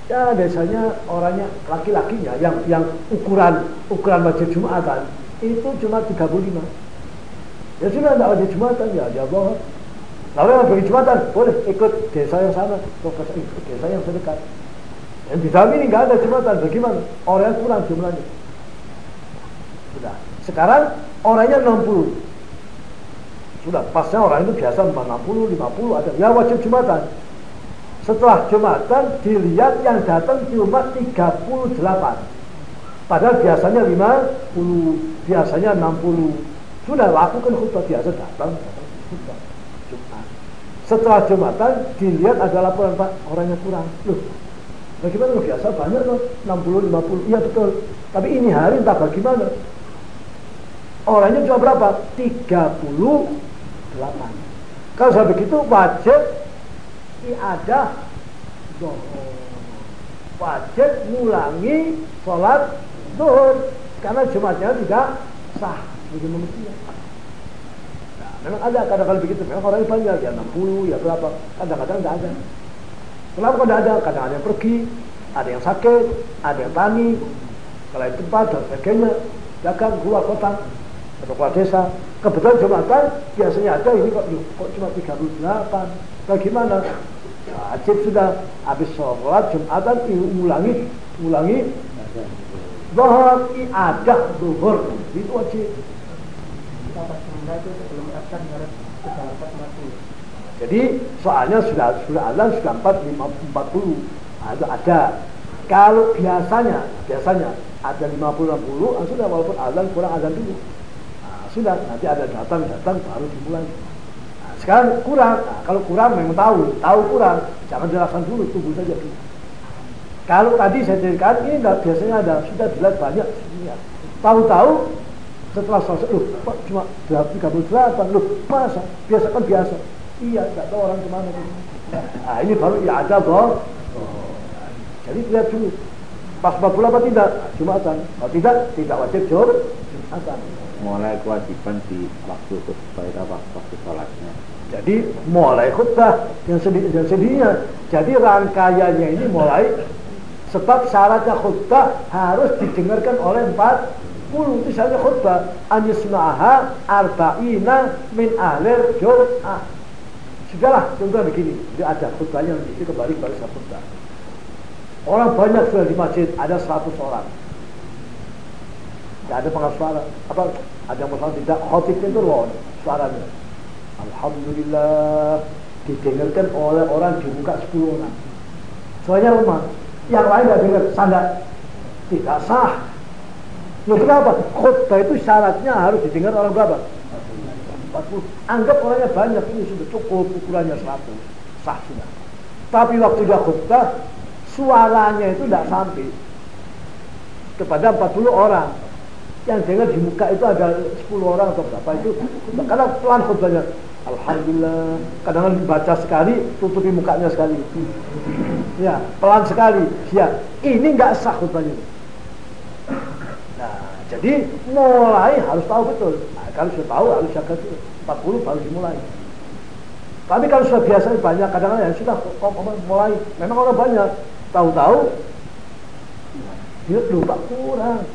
ya desanya orangnya laki-lakinya yang yang ukuran ukuran wajib Jumatan itu cuma 35 ya sudah tidak wajib Jumatan ya dia bohong lalu yang bagi Jumatan boleh ikut desa yang sana ikut desa yang sedekat yang di dalam ini nggak ada Jumatan bagaimana? Orang yang kurang jumlahnya. Sudah. Sekarang orangnya 60 sudah pasnya orang itu biasa 60 50 ada. Ya wajib Jumatan setelah Jumatan dilihat yang datang cuma 38. Padahal biasanya 50, biasanya 60. Sudah lakukan khutbah biasa datang, datang khutbah Jumat. Setelah Jumatan dilihat ada laporan Pak, orangnya kurang. Loh, bagaimana loh biasa banyak loh, 60, 50. Iya betul. Tapi ini hari entah bagaimana. Orangnya cuma berapa? 38. Kalau saya begitu wajib dohor wajib ngulangi sholat zuhur karena jumatnya tidak sah bagi manusia. Nah, memang ada kadang-kadang begitu. Memang orang banyak ya 60 ya berapa. Kadang-kadang tidak ada. Kenapa tidak ada? Kadang ada yang pergi ada yang sakit ada yang tani kalau tempat dan sebagainya. Dagang keluar kota atau keluar desa. Kebetulan jumatan biasanya ada ini kok, kok cuma 38 bagaimana? Wajib sudah habis sholat Jumatan ulangi ulangi. Zuhur iadah zuhur itu wajib jadi soalnya sudah sudah azan sudah 4 40 ada ada kalau biasanya biasanya ada 50 60 ah, sudah walaupun azan kurang azan dulu nah, sudah nanti ada datang datang baru dimulai sekarang kurang. Nah, kalau kurang memang tahu, tahu kurang, jangan jelaskan dulu, tunggu saja dulu. Kalau tadi saya ceritakan ini biasanya ada sudah jelas banyak sebenarnya. Tahu-tahu setelah selesai, loh, Pak cuma 38, loh, masa? Biasa kan biasa. Iya, enggak tahu orang ke mana. Nah, ini baru ya ada loh. Jadi lihat dulu. Pas 40 apa tidak? Jumatan. Kalau tidak, tidak wajib Jumatan. Mulai kewajiban di waktu khutbah waktu, waktu sholatnya. Jadi mulai khutbah yang sedih yang sedihnya. Jadi rangkaiannya ini mulai sebab syaratnya khutbah harus didengarkan oleh empat puluh itu saja khutbah anismaha arba'ina min alir jum'ah sudahlah contoh begini jadi ada khutbahnya itu kembali kepada khutbah. Orang banyak sudah di masjid ada 100 orang. Tidak ada pengas suara. Apa? Ada masalah tidak? Khotibnya itu loh suaranya. Alhamdulillah didengarkan oleh orang di muka 10 orang. Soalnya rumah, yang lain tidak dengar, sandak. Tidak sah. Loh kenapa? Khutbah itu syaratnya harus didengar orang berapa? 40. Anggap orangnya banyak, ini sudah cukup ukurannya 100. Sah sudah. Tapi waktu dia khutbah, suaranya itu tidak sampai kepada 40 orang yang dengar di muka itu ada 10 orang atau berapa itu karena pelan khutbahnya Alhamdulillah kadang-kadang dibaca sekali tutupi mukanya sekali ya pelan sekali ya ini nggak sah khutbahnya jadi mulai harus tahu betul nah, kalau sudah tahu harus jaga 40 baru dimulai tapi kalau sudah biasa banyak kadang-kadang ya sudah kok mulai memang orang banyak tahu-tahu dia lupa kurang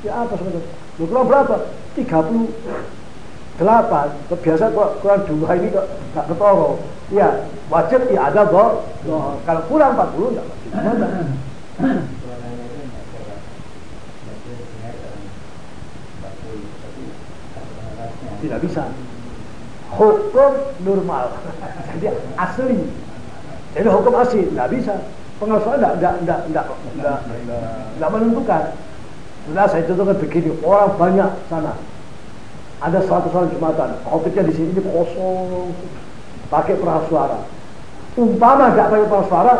Ya apa sebenarnya? Lu kurang berapa? 38. Biasa kok kurang dua ini kok nggak ketoro. Ya wajib ya ada kok. Kalau kurang 40 nggak wajib. Tidak bisa. Hukum normal. Jadi asli. Jadi hukum asli tidak bisa. Pengawasan tidak tidak tidak tidak tidak menentukan. Sudah saya contohkan begini, orang banyak sana. Ada 100 orang jumatan, khotibnya di sini kosong, pakai suara. Umpama nggak pakai pas suara.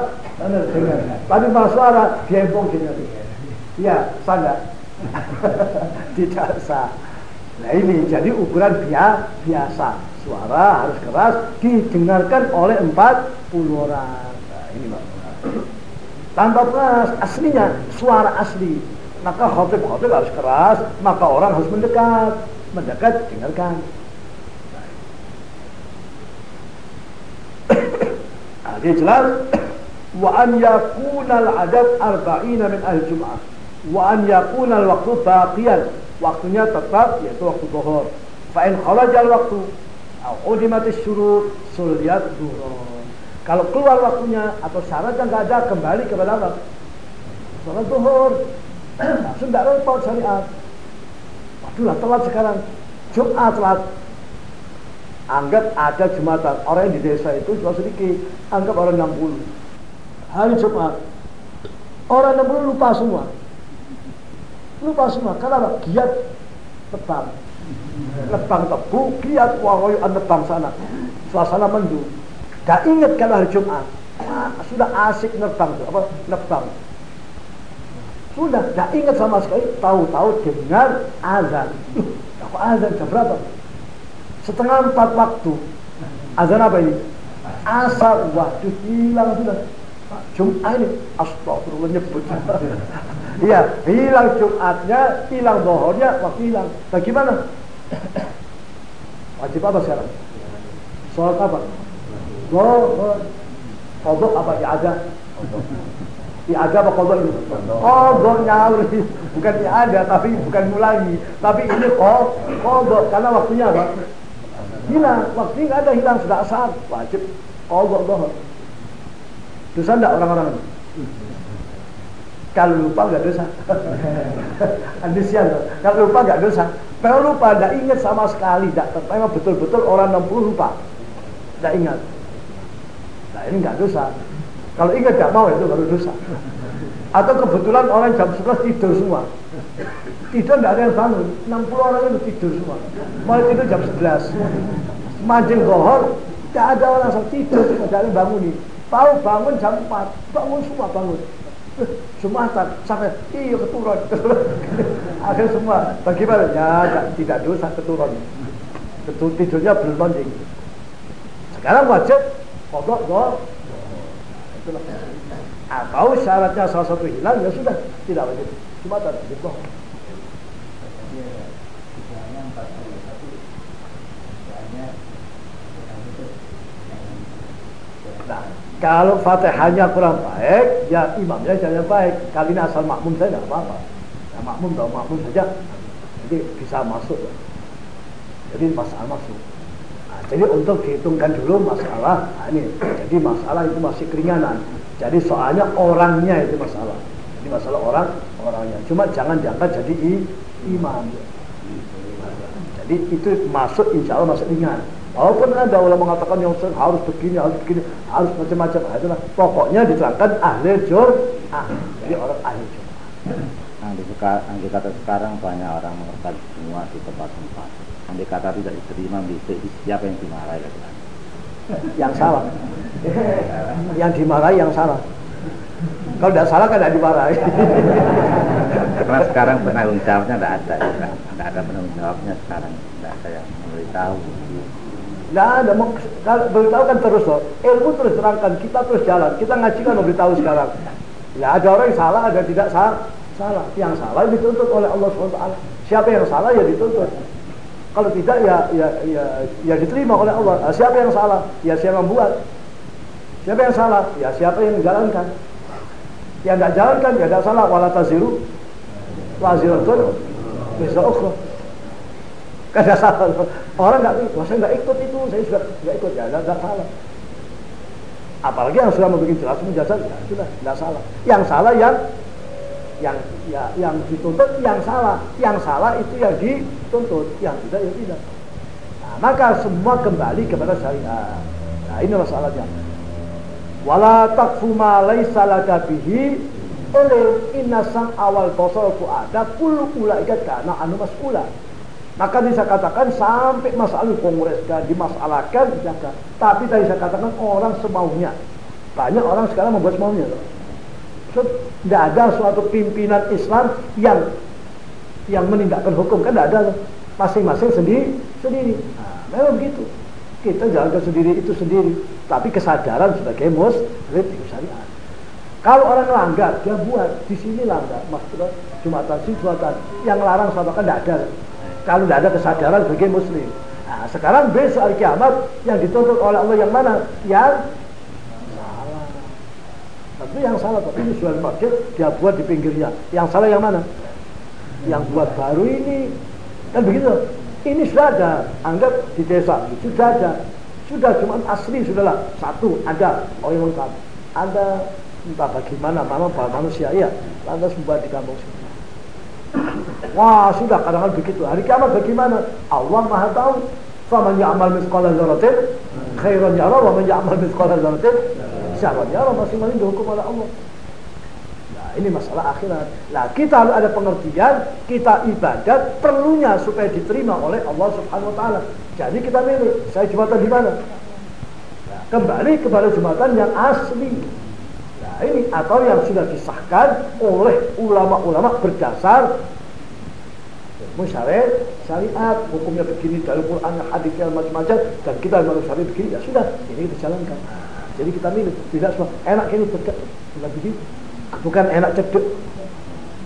Tapi pas suara gembong dengar. Iya, sah Tidak sah. Nah ini jadi ukuran biasa. Suara harus keras didengarkan oleh 40 orang. Nah, ini maksudnya. Tanpa keras, aslinya suara asli. Maka khotib-khotib harus keras, maka orang harus mendekat. Mendekat, dengarkan. Nah, jelas wa an yakuna al-adad arba'ina min ahli jum'ah wa an yakuna al-waqtu baqiyan waktunya tetap yaitu waktu zuhur. Fa in kharaja al-waqtu au udimat syurut sulyat dhuhur kalau keluar waktunya atau syaratnya nggak ada kembali kepada apa? Sholat zuhur. Langsung tidak repot syariat. Waduh lah telat sekarang. Jumat telat. Anggap ada jumatan. Orang yang di desa itu cuma sedikit. Anggap orang 60 hari Jumat. Orang 60 lupa semua lupa semua kenapa giat tebang. Nebang tebu giat waroyuan nebang sana. Suasana mendung gak ingat kalau hari Jumat. Wah, sudah asik nebang apa nebang. Sudah gak ingat sama sekali. Tahu-tahu dengar azan. Aku azan jam berapa? Setengah empat waktu. Azan apa ini? Asal waduh hilang sudah. Jumat ini. Astagfirullah nyebut iya hilang Jumatnya hilang bohornya waktu hilang. Bagaimana wajib apa sekarang? Sholat apa? Bohor kodok apa? Ya ada. Ya ada apa kodok ini? Kodok. Nyaur. Bukan ya ada tapi bukan ngulangi. Tapi ini kodok. Karena waktunya apa? Hilang. Waktu nggak ada hilang. Sudah asar. Wajib. Kodok bohor dosa enggak orang-orang kalau lupa nggak dosa. Andisian kalau lupa nggak dosa. Kalau lupa tidak ingat sama sekali. Tidak memang betul-betul orang 60 lupa. Tidak ingat. Nah ini nggak dosa. Kalau ingat tidak mau itu baru dosa. Atau kebetulan orang jam 11 tidur semua. Tidur tidak ada yang bangun. 60 orang itu tidur semua. Mulai tidur jam 11 mancing gohor tidak ada orang yang tidur. Tidak ada yang bangun nih tahu bangun jam 4 bangun semua bangun Jumatan sampai iya keturun. Ada semua. Bagaimana? Ya tidak dosa keturun. Ketur, tidurnya belum launching sekarang wajib kodok doa itulah. Atau syaratnya salah satu hilang ya sudah tidak wajib. Jumatan wajib doa Nah, kalau fatihahnya kurang baik, ya imamnya jangan baik. Kali ini asal makmum saya tidak apa-apa. Ya, makmum tahu makmum saja, jadi bisa masuk. Jadi masalah masuk. Nah, jadi untuk dihitungkan dulu masalah, nah ini. Jadi masalah itu masih keringanan. Jadi soalnya orangnya itu masalah. Jadi masalah orang orangnya. Cuma jangan diangkat jadi imam. Jadi itu masuk insya Allah masuk ringan. Walaupun ada ulama mengatakan yang harus begini, harus begini, harus macam-macam. Nah, itulah. Pokoknya diterangkan ahli jur, ah, jadi orang ahli jur. Nah, di sekarang, di kata sekarang banyak orang mengerti semua di tempat-tempat. Yang dikata tidak diterima, siapa yang dimarahi? Yang salah. yang dimarahi yang salah. Kalau tidak salah kan tidak dimarahi. Karena sekarang penanggung jawabnya tidak ada, tidak ada penanggung jawabnya sekarang, tidak ada yang memberitahu. Tidak ada, kalau beritahu kan terus loh. Ilmu terus terangkan, kita terus jalan. Kita ngaji kan beritahu sekarang. Ya ada orang yang salah, ada tidak salah. Salah. Yang salah dituntut oleh Allah SWT. Siapa yang salah ya dituntut. Kalau tidak ya ya ya, ya diterima oleh Allah. Nah, siapa yang salah? Ya siapa yang membuat. Siapa yang salah? Ya siapa yang menjalankan. Yang tidak jalankan ya tidak salah. Wala taziru waziratun bisa. Tidak salah. Orang nggak ikut, saya nggak ikut itu, saya sudah nggak ikut ya, nggak salah. Apalagi yang sudah membuat jelas menjelasan, ya sudah nggak salah. Yang salah yang yang ya, yang dituntut yang salah, yang salah itu yang dituntut, yang tidak ya tidak. Nah, maka semua kembali kepada syariat. Nah ini masalahnya. Wala takfu ma laisa laka bihi oleh inna sang awal basar ku ada kullu ulaika kana anu mas'ula Maka bisa katakan sampai masalah kongreskan, dimasalahkan, dijaga. Tapi tadi saya katakan orang semaunya. Banyak orang sekarang membuat semaunya. So, ada suatu pimpinan Islam yang yang menindakkan hukum kan tidak ada masing-masing sendiri sendiri. Nah, memang begitu. Kita jalankan sendiri itu sendiri. Tapi kesadaran sebagai muslim itu syariat. Kalau orang langgar dia buat. Di sini langgar maksudnya jumatan jumatan. Yang larang sama kan tidak ada kalau tidak ada kesadaran sebagai muslim. Nah, sekarang besok hari kiamat yang dituntut oleh Allah yang mana? Yang salah. Tapi yang salah tapi ini sudah masjid dia buat di pinggirnya. Yang salah yang mana? Yang buat baru ini. Kan begitu? Ini sudah ada. Anggap di desa sudah ada. Sudah cuma asli sudahlah. Satu ada. Oh yang lengkap. Ada entah bagaimana mama manusia. Ya lantas membuat di kampung sini wah sudah kadang-kadang begitu hari kiamat bagaimana Allah maha tahu faman ya'mal mithqala dzarratin khairan yara wa man ya'mal mithqala dzarratin syarran yara masing-masing dihukum oleh Allah ini masalah akhirat. Nah, kita harus ada pengertian, kita ibadat perlunya supaya diterima oleh Allah Subhanahu wa taala. Jadi kita milih, saya jumatan di mana? Nah, kembali kepada jumatan yang asli. Ini atau yang sudah disahkan oleh ulama-ulama berdasar syariat, syariat, hukumnya begini dari Quran, hadisnya macam-macam dan kita harus syariat begini ya sudah, ini kita jalankan. Jadi kita milih, tidak semua. Enak ini dekat, tidak begitu bukan enak cedek.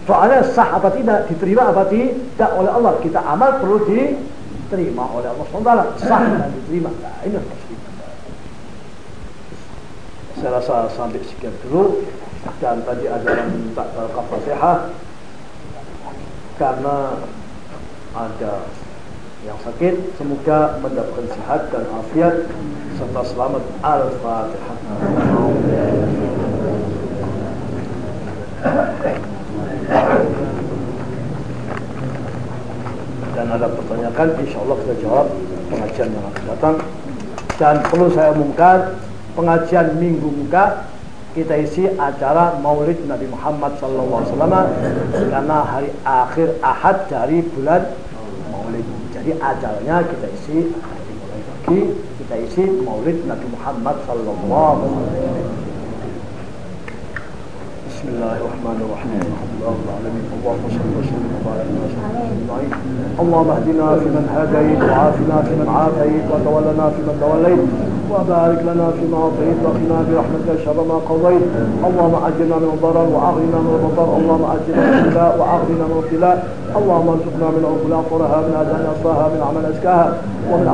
Soalnya sah apa tidak diterima apa tidak oleh Allah. Kita amal perlu diterima oleh Allah SWT sah dan diterima. Nah, ini saya rasa sampai sekian dulu dan tadi ajaran minta barakah fatihah karena ada yang sakit semoga mendapatkan sehat dan afiat serta selamat al-fatihah. Dan ada pertanyaan insya Allah kita jawab pengajian yang akan datang. Dan perlu saya umumkan pengajian minggu muka kita isi acara Maulid Nabi Muhammad SAW karena hari akhir Ahad dari bulan Maulid. Jadi acaranya kita isi kita isi Maulid Nabi Muhammad SAW. بسم الله الرحمن الرحيم. الحمد العالمين اللهم صل وسلم وبارك على سيدنا اجمعين اللهم اهدنا فيمن هديت وعافنا فيمن عافيت وتولنا فيمن توليت. وبارك لنا فيما أعطيت وقنا برحمتك شر ما قضيت. اللهم اجرنا من الضرر وأغننا من البطر اللهم اجرنا من الابتلاء وأغننا من الابتلاء. اللهم ارزقنا من عقول اطهرها من اذان اصلاها من عمل أزكاها. ومن